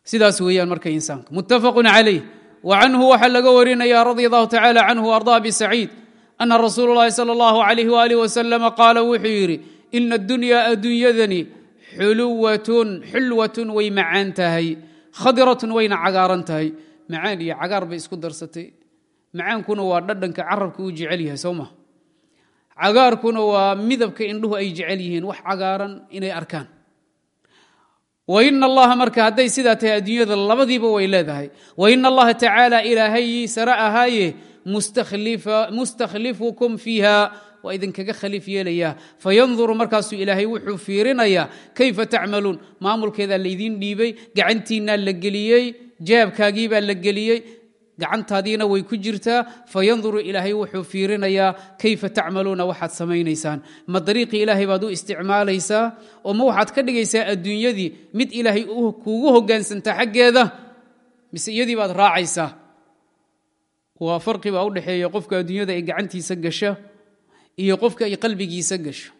Sidaas weeyaan marka insaanka muttafaqun calayh. Wa waxaa laga warinaya radi allahu tacala canhu arda abi saciid ana rasuulu llahi sala allahu alayh waalih wasalama qaala wuxuu yidhi ina addunyaa adduunyadani xuluwatun xulwatun way macaan tahay khadiratun wayna cagaaran tahay. Macaan iyo cagaar bay isku darsatay. Macaankuna waa dhadhanka carabka uu jecel yahay soo maa cagaarkuna waa midabka indhuhu ay jecel yihiin wax cagaaran inay arkaan. Wa ina allaha marka hadday sidaa tahay adduunyada labadiiba way leedahay. Wa ina allaha tacaala ilaahay sare ahaaye mustakhlifukum fiiha waa idinkaga khaliif yeelayaa. Fayanduru markaasuu ilaahay wuxuu fiirinayaa kayfa tacmaluun maamulkeedaa laydiin dhiibay gacantiinaa la geliyey jaabkaagiibaa la geliyey gacantaadiina way ku jirtaa fayanduru ilaahay wuxuu fiirinayaa kayfa tacmaluuna waxaad samaynaysaan. Ma dariiqii ilaahay baad u isticmaalaysaa? Oo ma waxaad ka dhigaysaa adduunyadii mid ilaahay kuugu hogaansanta xaggeeda? Mise iyadii baad raacaysaa? Waa farqi baa u dhexeeya qofka adduunyada ay gacantiisa gasho iyo qofka ay qalbigiisa gasho.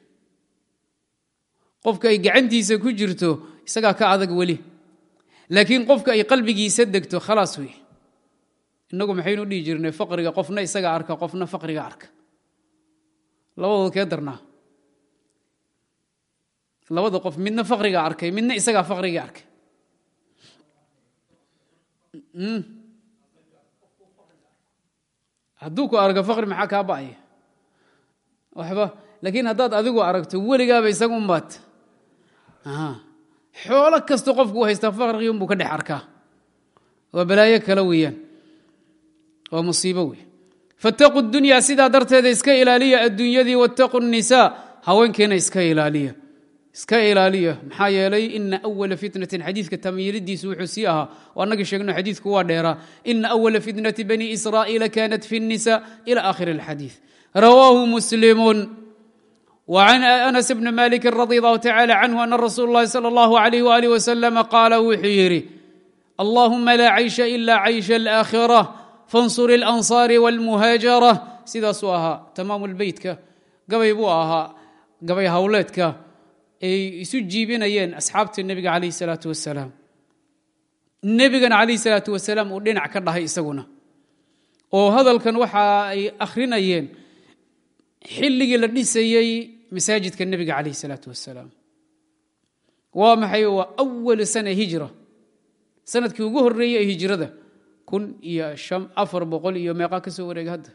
Qofka ay gacantiisa ku jirto isagaa ka adag weli. Laakiin qofka ay qalbigiisa degto khalaas wey innagu maxaynu dhihi jirnay faqriga qofna isaga arka qofna faqriga arka? Labadood kee darnaa? Labada qof midna faqriga arkay midna isagaa faqriga arkay. Hadduu ku arko faqri maxaa kaa ba'aya? Waxba. Laakiin haddaad adigu aragto weligaaba isaga unbaad xoolo kasta qofku u haystaa faqrigii unbuu ka dhex arkaa. Waa balaayo kale weeyaan waa musiibo wey fattaquu dunyaa sidaa darteeda iska ilaaliya adduunyadii wattaquu nisaa haweenkiina iska ilaaliya iska ilaaliya maxaa yeelay ina awala fitnatin xadiidka tamyiilidiisu wuxuu sii ahaa oo annagii sheegno xadiidku waa dheeraa ina awala fitnati bani israa'iila kanat fi الnisa ila akhiri اlxadiid rawaahu muslimun وعن أنس بن مالك رضي الله تعالى عنه أن رsuل اللhi صلى الله عليه وآله وسلم قال wuxuu yidhi اللهma لا عيش إلا عيش الآkhرة فانصر الأنصار والمهاaجرة sidaasuu ahaa tamaam beytka gabay buu ahaa gabay hawleedka ay isu jiibinayeen asxaabta nebiga calayh الsalaaةu wasalaam nebigana calayh الsalaaةu wasalaam uu dhinac ka dhahay isaguna oo hadalkan waxa ay akhrinayeen xilligii la dhisayey masaajidka nebiga calayh الsalaaةu wasalaam waa maxay waa أwal sana hijra sanadkii ugu horeeyey ee hijrada kun iyo afar boqol iyo meeqa ka wareega hadda.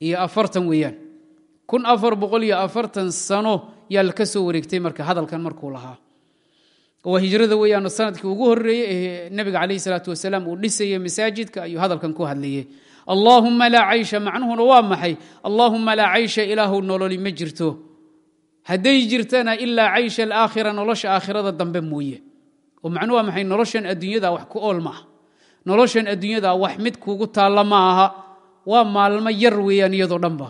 Iyo afartan weeyaan. Kun afar boqol iyo afartan sano yaa ka soo wareegtay marka hadalkan markuu lahaa. Waa hijrada weeyaan sannadkii ugu horeeyey ee nebiga calayh salaatu wasalaam uu dhisayey masaajidka ayuu hadalkan ku hadlayey allaahuma laa caysha macnuhuna waa maxay? Allaahuma laa caysha ilaahu nololi ma jirto. Hadday jirtana ilaa caysha alaakhira nolosha aakhirada dambe mooye. Oo macnu waa maxay? Noloshan adduunyada wax ku ool maaha noloshan adduunyada wax mid kugu taalla ma aha. Waa maalmo yar weeyaan iyadoo dhanba.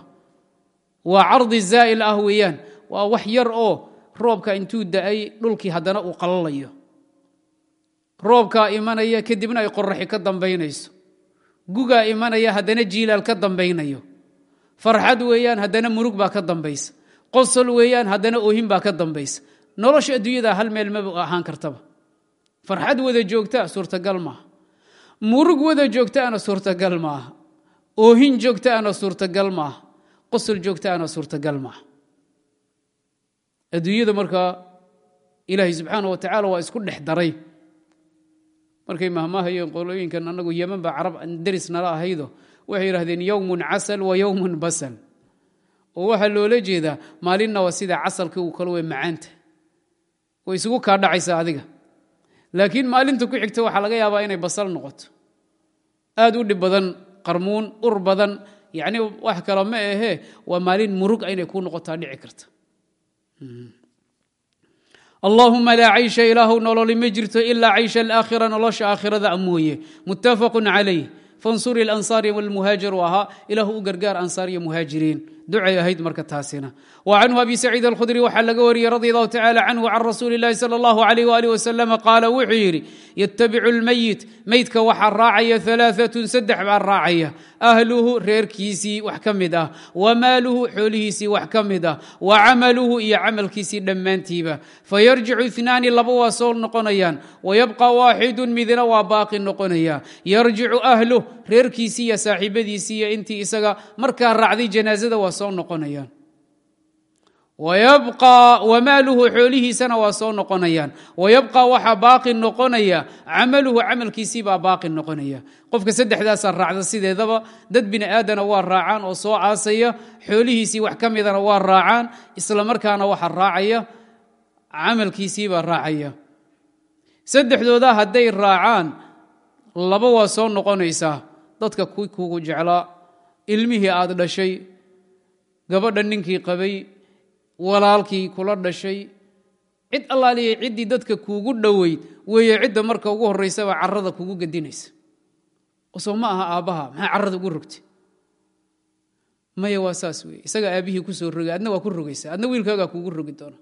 Waa cardi zaa'il ah weeyaan. Waa wax yar oo roobka intuu da'ay dhulkii haddana uu qalalayo. Roobkaa imanaya kadibna ay qoraxi ka dambaynayso. Gugaa imanaya haddana jiilaal ka dambaynayo. Farxad weeyaan haddana murug baa ka dambaysa. Qosol weeyaan haddana oohin baa ka dambaysa. Nolosha adduunyada hal meel maba ahaan kartaba. Farxad wada joogtaa suurtagal maaha murug wada joogtaana suurtagal maaha oohin joogtaana suurtagal maaha qosol joogtaana suurtagal maaha adduunyada markaa ilaahay subxaana wa tacaala waa isku dhex daray. Markay mahmaahayeen qolooyinkan annagu yeman baa carab deris nala ahaydo. Waxay yidhahdeen yowmun casal wa yowmun basal. Oo waxaa loola jeedaa maalinna waa sida casalka uu kalo we macaanta. Way isugu kaa dhacaysa adiga. Laakiin maalinta ku xigta waxaa laga yaabaa inay basal noqoto aad u dhib badan qarmuun ur badan yacni wax kale ma ahee waa maalin murug inay kuu noqotaa dhici karta. Allaahuma laa caysha ilaahu nololi ma jirto ilaa caysha alaakhira nolosha aakhirada mooye. Muttafaqun calayh. Fansur ilansaari walmuhaajiru ahaa ilaahu u gargaar ansaar iyo muhaajiriin ducay ahayd marka taasina wa canhu abi saciid alkhudri waxaa laga wariyey radi allahu tacala canhu can rasuuli اllahi salى اllahu alayh walih wasalama qaala wuxuu yidhi yatabicu lmeyit meydka waxaa raacaya alaaatun saddex baa raacaya ahluhu reerkiisii wax ka mid ah wa maaluhu xoolihiisii wax ka mid ah wa camaluhu iyo camalkiisii dhammaantiiba fayarjicu inaani laba waa soo noqonayaan wayabqa waaxidun midna waa baaqi noqonaya yarjicu ahluh reerkiisii iyo saaxiibadiisii iyo intii isaga markaa raacday janaazada waa soo noqonayaan wamaaluhu xoolihiisana waa soo noqonayaan. Wayabqa waxaa baaqi noqonaya camaluhu camalkiisiibaa baaqi noqonaya. Qofka saddexdaasaa raacda sideedaba dad bini aadana waa raacaan oo soo aasaya xoolihiisii wax ka midana waa raacaan isla markaana waxa raacaya camalkiisiibaa raacaya. Saddexdooda hadday raacaan laba waa soo noqonaysaa. Dadka kugu jeclaa ilmihii aad dhashay gabadha ninkii qabay walaalkii kula dhashay. Cid allaaliya ciddii dadka kuugu dhoweyd weeye cidda marka ugu horraysaba carrada kugu gedinaysa soo ma aha aabbaha maxaa carrada ugu rogtay maya waa saas weye isaga aabbihii ku soo rogay adna waa ku rogaysa adna wiilkaagaa kuugu rogi doona.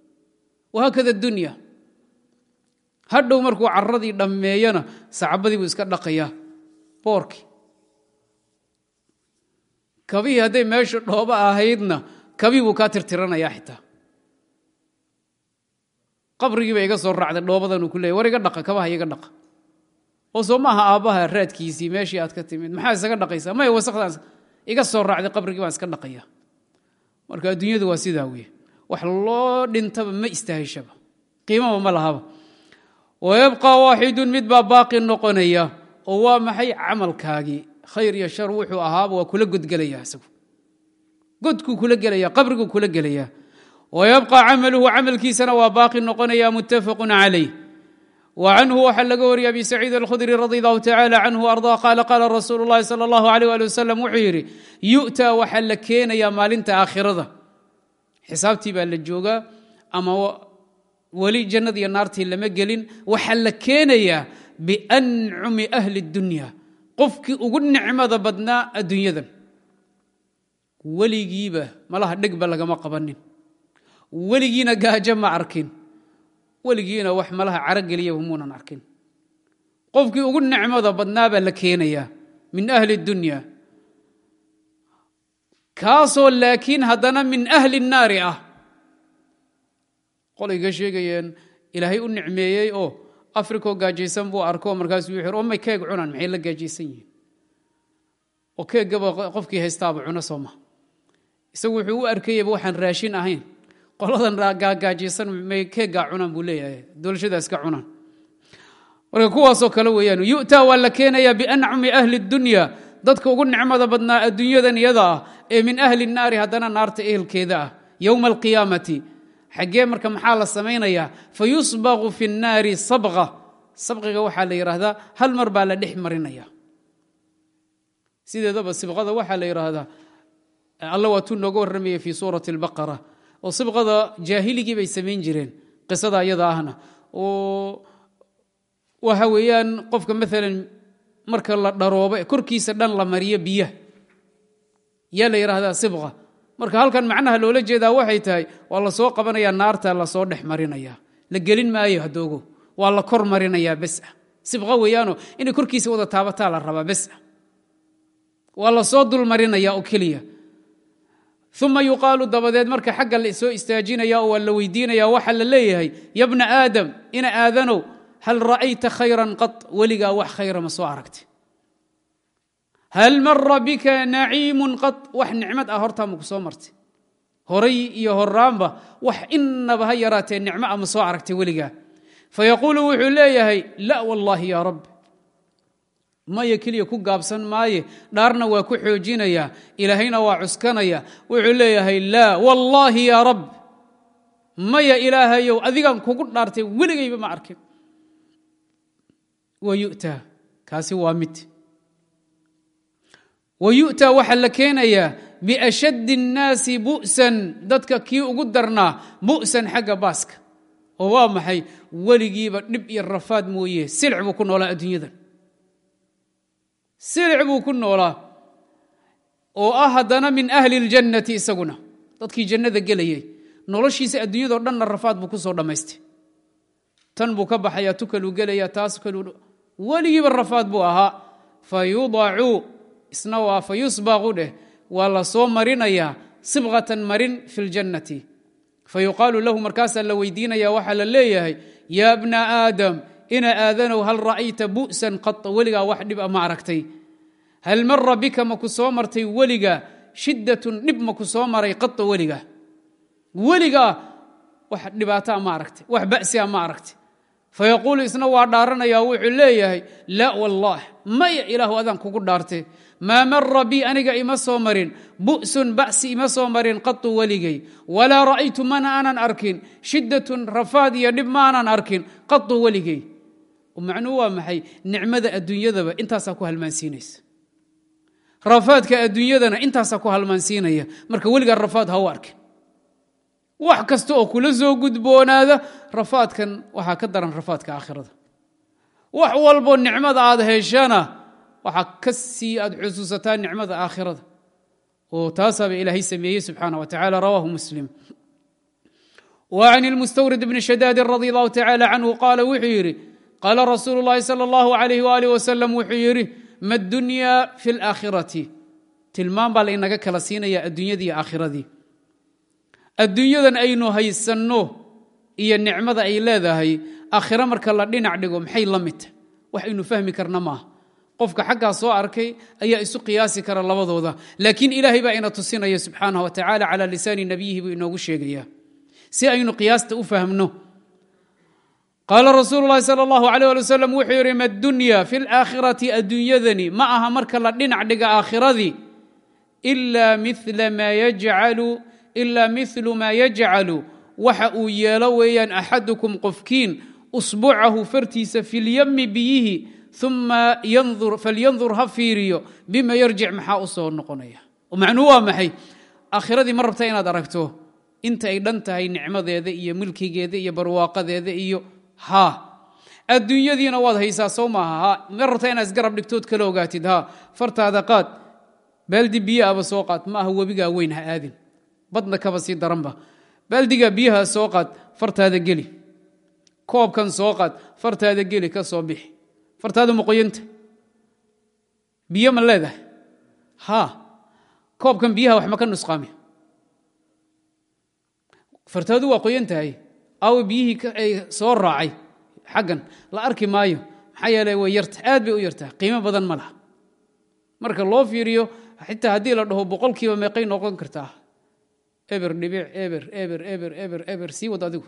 Wahaakada dunya. Hadhow markuu carradii dhammeeyana sacbadii buu iska dhaqayaa boorkii kabihii hadday meesha dhooba ahaydna kabii buu kaa tirtiranayaa xitaa. Qabrigiiba iga soo raacday dhoobadan uu ku leeyay war iga dhaqa kabaha iga dhaqa. Oo soo maaha aabbaha raadkiisii meeshii aad ka timid. Maxaa isaga dhaqaysaa? Maya wasakhdaan iga soo raacday qabrigii baan iska dhaqaya marka adduunyadu waa sidaa weye wax loo dhintaba ma istaahishaba qiimaba ma lahaba. Wayabqa waaxidun mid baa baaqi noqonaya oo waa maxay camalkaagii khayr iyo shar wuxuu ahaaba waa kula godgelaya isagu godkuu kula gelaya qabriguu kula gelaya. Wayabqa camaluhu camalkiisana waa baaqi noqonaya muttafaqu calayh wa waxaa laga wariyay abi saciid alkhudri radi allahu tacala canhu arda qaala qaala rasuulu sala allahu alayh ali wasalam wuxuu yidhi yu'taa waxaa la keenayaa maalinta aakhirada. Xisaabtii baa la joogaa ama weli jannadiiyo naartii lama gelin. Waxaa la keenayaa biancumi ahli dunya qofkii ugu nicmada badnaa adduunyadan weligiiba malaha dhegba lagama qabanin. Weligiina gaajo ma arkin. Weligiina wax malaha carogeliya muunan arkin. Qofkii ugu nicmada badnaa baa la keenayaa min ahli dunya. Kaasoo laakiin haddana min ahli الnaari ah. Qolay ga sheegayeen ilaahay u nicmeeyey oo afriko gaajaysan buu arko markaasuu wuxuu omay oh, keeg cunaan maxay la gaajaysan yihiin? Oh, oo keeggaba qofkii haystaaba cuno soo maha isagu wuxuu u arkayaba waxaan raashin ahayn. Qoladan gaagaajaysan may keeggaa cunaan buu leeyahay. Doolshadaas ka cunaan. Marka kuwaasoo kale weeyaan yu'taa waa la keenayaa biancumi ahli dunya. Dadka ugu nicmada badnaa adduunyadan iyada ah ee min ahli naari haddana naarta ehelkeeda ah. Yowma alqiyaamati xaggee marka maxaa la samaynayaa? Fa yusbaqu fi اnnaari sabqa. Sabqiga waxaa la yidhaahdaa hal mar baa la dhex marinaya sideedaba sibqada waxaa la yidhaahdaa alla waa tuu nooga warramayay fii suurati اlbaqara oo sibqada jaahiligii bay samayn jireen qisada ayada ahna. Oo waxa weeyaan qofka maalan marka la dharooba korkiisa dhan la mariyo biyaha. Yaa la yidhaahdaa sibqa marka halkan macnaha loola jeedaa waxay tahay waa la soo qabanayaa naarta la soo dhex marinaya la gelin maayo hadoogo waa la kor marinayaa bes ah. Sibqa weeyaano inay korkiisa wada taabataa la rabaa bes ah. Waa la soo dul marinaya oo keliya. Uma yuqaalu dabadeed marka xagga la soo istaajinaya oo waa la weydiinaya waxaa la leeyahay ya bna aadam ina aadanow hal ra'ayta khayran qad weligaa wax khayra ma soo aragti hal mara bika naciimun qad? Wax nicmad ah hortaa maku soo martay. Horay iyo horaanba wax inaba ha yaraatee nicmo ah ma soo aragtay weligaa fayaquulu wuxuu leeyahay la wallaahi ya rabbi maya keliya ku gaabsan maaye dhaarna waa ku xoojinaya ilaahayna waa cuskanaya. Wuxuu leeyahay laa wallaahi ya rab maya ilaahayow adigaan kugu dhaartay weligayba ma arkin. Wa yu'taa kaasi waa mid wa yu'taa waxaa la keenayaa biashaddi الnaasi bu'san dadka kii ugu darnaa bu'san xagga baaska oo waa maxay weligiiba dhib iyo rafaad mooye silic buu ku noolaa adduunyadan silic buu ku noolaa oo ah haddana min ahli اljannati isaguna dadkii jannada gelayay noloshiisa adduunyadoo dhanna rafaad buu ku soo dhammaystay tan buu ka baxayaa tu kaluu gelaya taas kaluu weligiiba rafaad buu ahaa fayudacu isna waa fayusbaqu dheh waa la soo marinayaa sibqatan marin fi اljannati fayuqaalu lahu markaasaa la weydiinaya waxaa la leeyahay yaa bna aadam ina aadanow hal ra'ayta bu'san qad weligaa wax dhib a ma aragtay. Hal mara bika maku soo martay weligaa shiddatun dhib maku soo maray qada weligaa weligaa wax dhibaataa ma aragtay wax ba'sia ma aragtay. Fayaquulu isna waa dhaaranaya wuxuu leeyahay laa wallaah maya ilaahu adaan kugu dhaartay maa mara bi aniga ima soo marin bu'sun ba'si ima soo marin qatu weligay. Walaa ra'aytu mana aanan arkin shiddatun rafaad iyo dhib maanan arkin qatu weligay. Macnuhu waa maxay? Nicmada adduunyadaba intaasaa ku halmaansiinaysa. Rafaadka adduunyadana intaasaa ku halmaansiinaya. Marka weligaa rafaad ha u arkin. Wax kasta oo kula soo gudboonaada rafaadkan waxaa ka daran rafaadka aakhirada. Wax walboo nicmada aad heshana waxaa ka sii aad xusuusataa nicmada aakhirada oo taasaaba ilaahay sameeyey subxaana wa tacala rawaahu muslim وعن المستورد بن شداد رضي الله تعالى عنه قال wuxuu yidhi qاala rasuul الlahi slى الlه عليه وaله وسلم wuxuu yidhi ma الdunya في الآkhirati tilmaan baa laynaga kala siinaya addunyadii aakhiradii adduunyadan aynu haysanno iyo nicmada ay leedahay aakhiro marka la dhinac dhigo maxay la midta wax aynu fahmi karna maaha qofka xaggaa soo arkay ayaa isu qiyaasi kara labadooda. Laakiin ilaahay baa ina tusinaya subxaana wa tacaala calaa lisaani nabiyihi buu inoogu sheegayaa. Si aynu qiyaasta u fahmno qaala rasuulu lahi sal allahu alيh ali waslm wuxuu yidhi ma fi laakhirati adduunyadani? Ma aha marka la dhinac dhiga aakhiradii ila milu maa yajcalu waxa uu yeelo weeyaan axadukum qofkiin usbuucahu fartiisa fi lyami biyihi uma falyandur ha fiiriyo bima yarjic maxaa u soo noqonaya macnuu waa maxay aakhiradii ma rabta inaad aragto inta ay dhan tahay nicmadeeda iyo milkigeeda iyo barwaaqadeeda iyo ha adduunyadiina waad haysaa soo maaha ma rabta inaad isgarab dhigtood kala ogaatid ha fartaada qaad baaldi biyaaba soo qaad ma aha webigaa weyn ha aadin badna kaba sii daranba baaldigaa biyaha soo qaad fartaada geli koobkan soo qaad fartaada geli ka soo bixi fartaada maqoyanta biyo ma leedahay. Ha koobkan biyaha wax ma ka nusqaami. Fartaadu waa qoyan tahay. Aawo biyihii soo raacay. Xaggan la arki maayo. Maxaa yeele way yarta aad bay u yartaa qiimo badan ma laha. Marka loo fiiriyo xitaa haddii la dhaho boqolkiiba meeqay noqon kartaa. Eber dhibic eber eber eber eber eber sii wad adigu.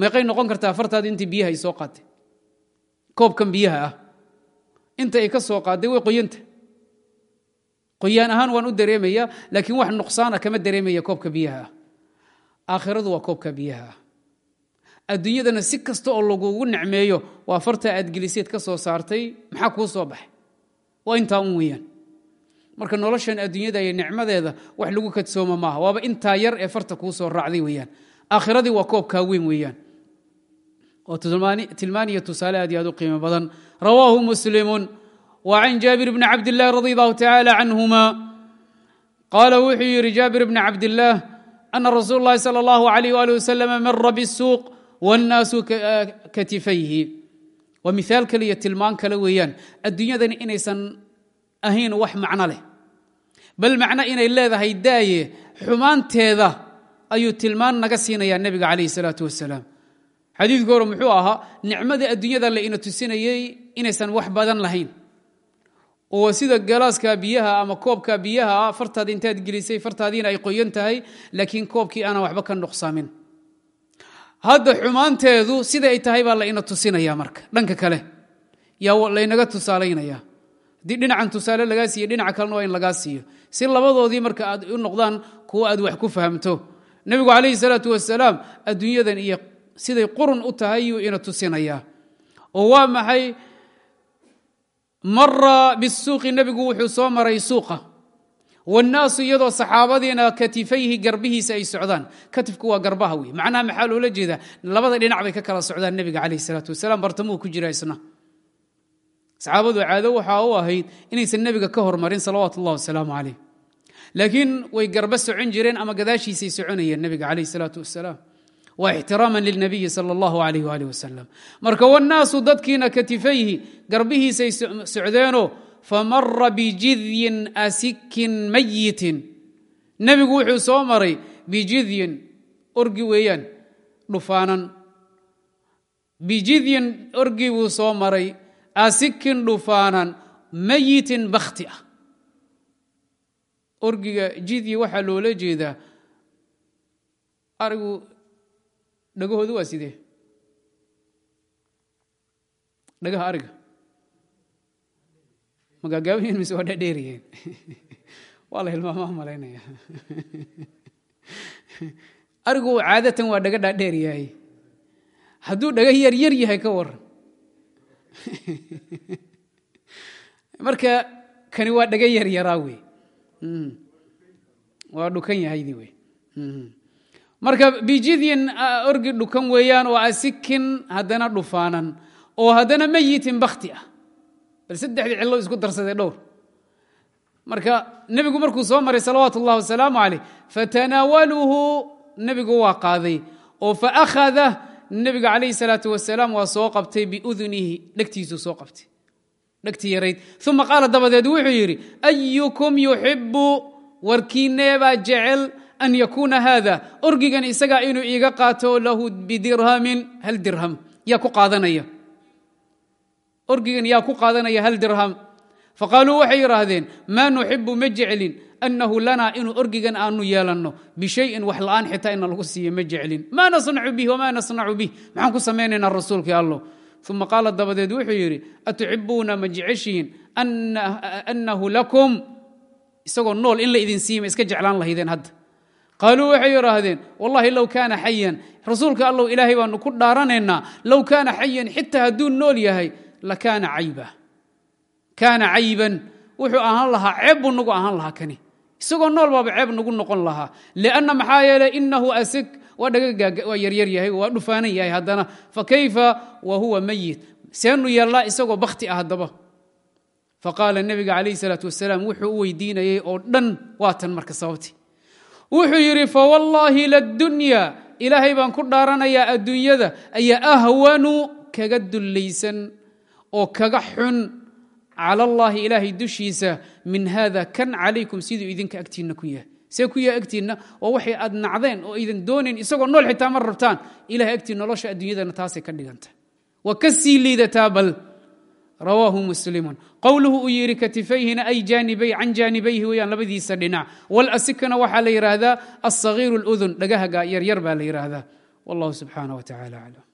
Meeqay noqon kartaa fartaadu intii biyaha ay soo qaatay koobkan biyaha ah. Inta ay ka soo qaaday way qoyanta qoyaan ahaan waan u dareemaya laakiin wax nuqsaana kama dareemaya koobka biyaha ah. Aakhiradu waa koobka biyaha ah. Adduunyadana si kasta oo lagugu necmeeyo waa fartaa aad geliseed ka soo saartay maxaa kuu soo baxay? Waa intaa un weeyaan. Marka noloshan adduunyada iyo nicmadeeda wax lagu kadsooma maaha. Waaba intaa yar ee farta kuu soo raacday weeyaan. Aakhiradii waa koobkaa weyn weeyaan tilmaaniya tusaale aad iyo aad u qiimo badan rawaahu muslimun wa can jaabir bni cabdillahi radi allahu tacaala canhuma qaala wuxuu yidhi jaabir bni cabdillaah ana rasuul اllahi salى اllahu alayh ali wasalam mara bالsuuq wاnnaasu katifayhi waa miaal kale iyo tilmaan kale weeyaan adduunyadani inaysan ahayn wax macno leh bal macno inay leedahay daaye xumaanteeda ayuu tilmaan naga siinayaa nebiga calayh الsalaatu wasalaam xadiidku hore muxuu ahaa nicmadii adduunyada la ina tusinayey inaysan wax badan lahayn. Oo sida galaaska biyaha ama koobka biyaha fartaada intaad gelisay fartaadiina ay qoyan tahay laakiin koobkii aanan waxba ka nuqsaamin. Hadda xumaanteedu sida ay tahay baa laina tusinaya marka dhanka kale yaa laynaga tusaalaynaya haddii dhinacan tusaale lagaa siiyo dhinaca kalena waa in lagaa siiyo. Si labadoodii marka aad u noqdaan kuwo aad wax ku fahamto. Nebigu calayhi salaatu wasalaam adduunyadan iyo siday qurun u tahay yuu ina tusinayaa. Oo waa maxay? Mara bisuuqi nebigu wuxuu soo maray suuqa. Wannaasu iyadoo saxaabadiina katifayhi garbihiisa ay socdaan. Katifku waa garbaha wey macnaha maxaa loola jeedaa? Labada dhinac bay ka kala socdaan nebiga calayh salaatu wasalaam. Bartamuhu ku jira isna saxaabadu caado waxaa u ahayd inaysan nebiga ka hormarin salawaatu ullah wasalaamu calayh. Laakiin way garba socon jireen ama gadaashiisay soconayeen nebiga calayh salaatu wasalaam ixtiraama lilnabiyi sal allahu alayh waalih wasalam marka wannaasu dadkiina katifayhi garbihiisay socdeenoo famara bijidyin asikin mayitin nebigu wuxuu soo maray bijidyin orgi weeyaan dhufaanan. Bijidyin orgi buu soo maray asikin dhufaanan mayitin bakhti ah dhagahoodu waa sidee? Dhagaha ariga magaagaabayen mise waa dhadheeriyeen waa la hilmaamaa malaynaya. Arigu caadatan waa dhaga dhaadheer yahay hadduu dhaga yar yar yahay ka waran marka kani waa dhaga yaryaraa wey waa dhukan yahaydii wey marka bijidyin orgi dhukan weeyaan oo asikin haddana dhufaanan oo haddana mayitin bakti ah. Bal saddexdii cillo isku darsaday dhowr. Marka nebigu markuu soo maray salawaatu اllah wasalaamu calayh fatanaawaluhu nebigu waa qaaday oo faakhada nebiga calayhi salaatu wasalaam waa soo qabtay biudunihi dhegtiisuu soo qabtay dhegtii yarayd uma qaala dabadeed wuxuu yidhi ayukum yuxibu warkiineebaa jecel an yakuuna haada. Orgigan isagaa inuu iiga qaato lahu bidirhamin hal dirham yaa ku qaadanaya. Orgigan yaa ku qaadanaya hal dirham. Faqaaluu waxay yidhaahdeen maa nuxibu ma jeclin annahu lanaa inuu orgigan aanu yeelanno. Bishayin wax la'aan xitaa ina lagu siiyo ma jeclin. Maa nasnacu bih wamaa nasnacu bih maxaan ku samaynaynaa rasuulkii allo uma qaala dabadeed wuxuu yidhi atuxibuuna ma jeceshihiin annahu lakum. Isagoo nool in la idin siiya ma iska jeclaan lahaydeen hadda qaaluu waxay yidhaahdeen wallahi low kaana xayan rasuulka allow ilaahay baanu ku dhaaranaynaa low kaana xayan xitaa hadduu nool yahay lakaana cayba. Kaana cayban wuxuu ahaan lahaa ceeb buu nagu ahaan lahaa kani. Isagoo nool baaba ceeb nagu noqon lahaa. Lianna maxaa yeeley inahu asig. Waa dhagagaaga waa yaryar yahay waa dhufaanan yahay haddana. Fakayfa wa huwa mayit seenu yeellaa isagoo bakti ah haddaba. Faqaala nebiga calayhi salaatu wasalaam wuxuu u weydiinayey oo dhan waatan marka sababti wuxuu yidhi fawallaahi ladunya ilaahay baan ku dhaaranayaa adduunyada ayaa ahwanu kaga dullaysan oo kaga xun cala allaahi ilaahay dushiisa. Min haada kan calaykum siduu idinka agtiinna ku yahay. See ku yahay agtiinna oo waxay aad nacdeen oo idan doonayn isagoo nool xitaa ma rabtaan. Ilahay agtii nolosha adduunyadana taasay ka dhiganta. Waa ka sii liidataa bal rawaahu muslimun. Qowluhu uu yidhi katifayhina ay jaanibay can jaanibayhi weyaan labadiisa dhinac. Walasikana waxaa la yidhaahdaa alsagiiru اludun dhagaha yaryar baa la yidhaahdaa wallahu subxaanah wa tacala aclam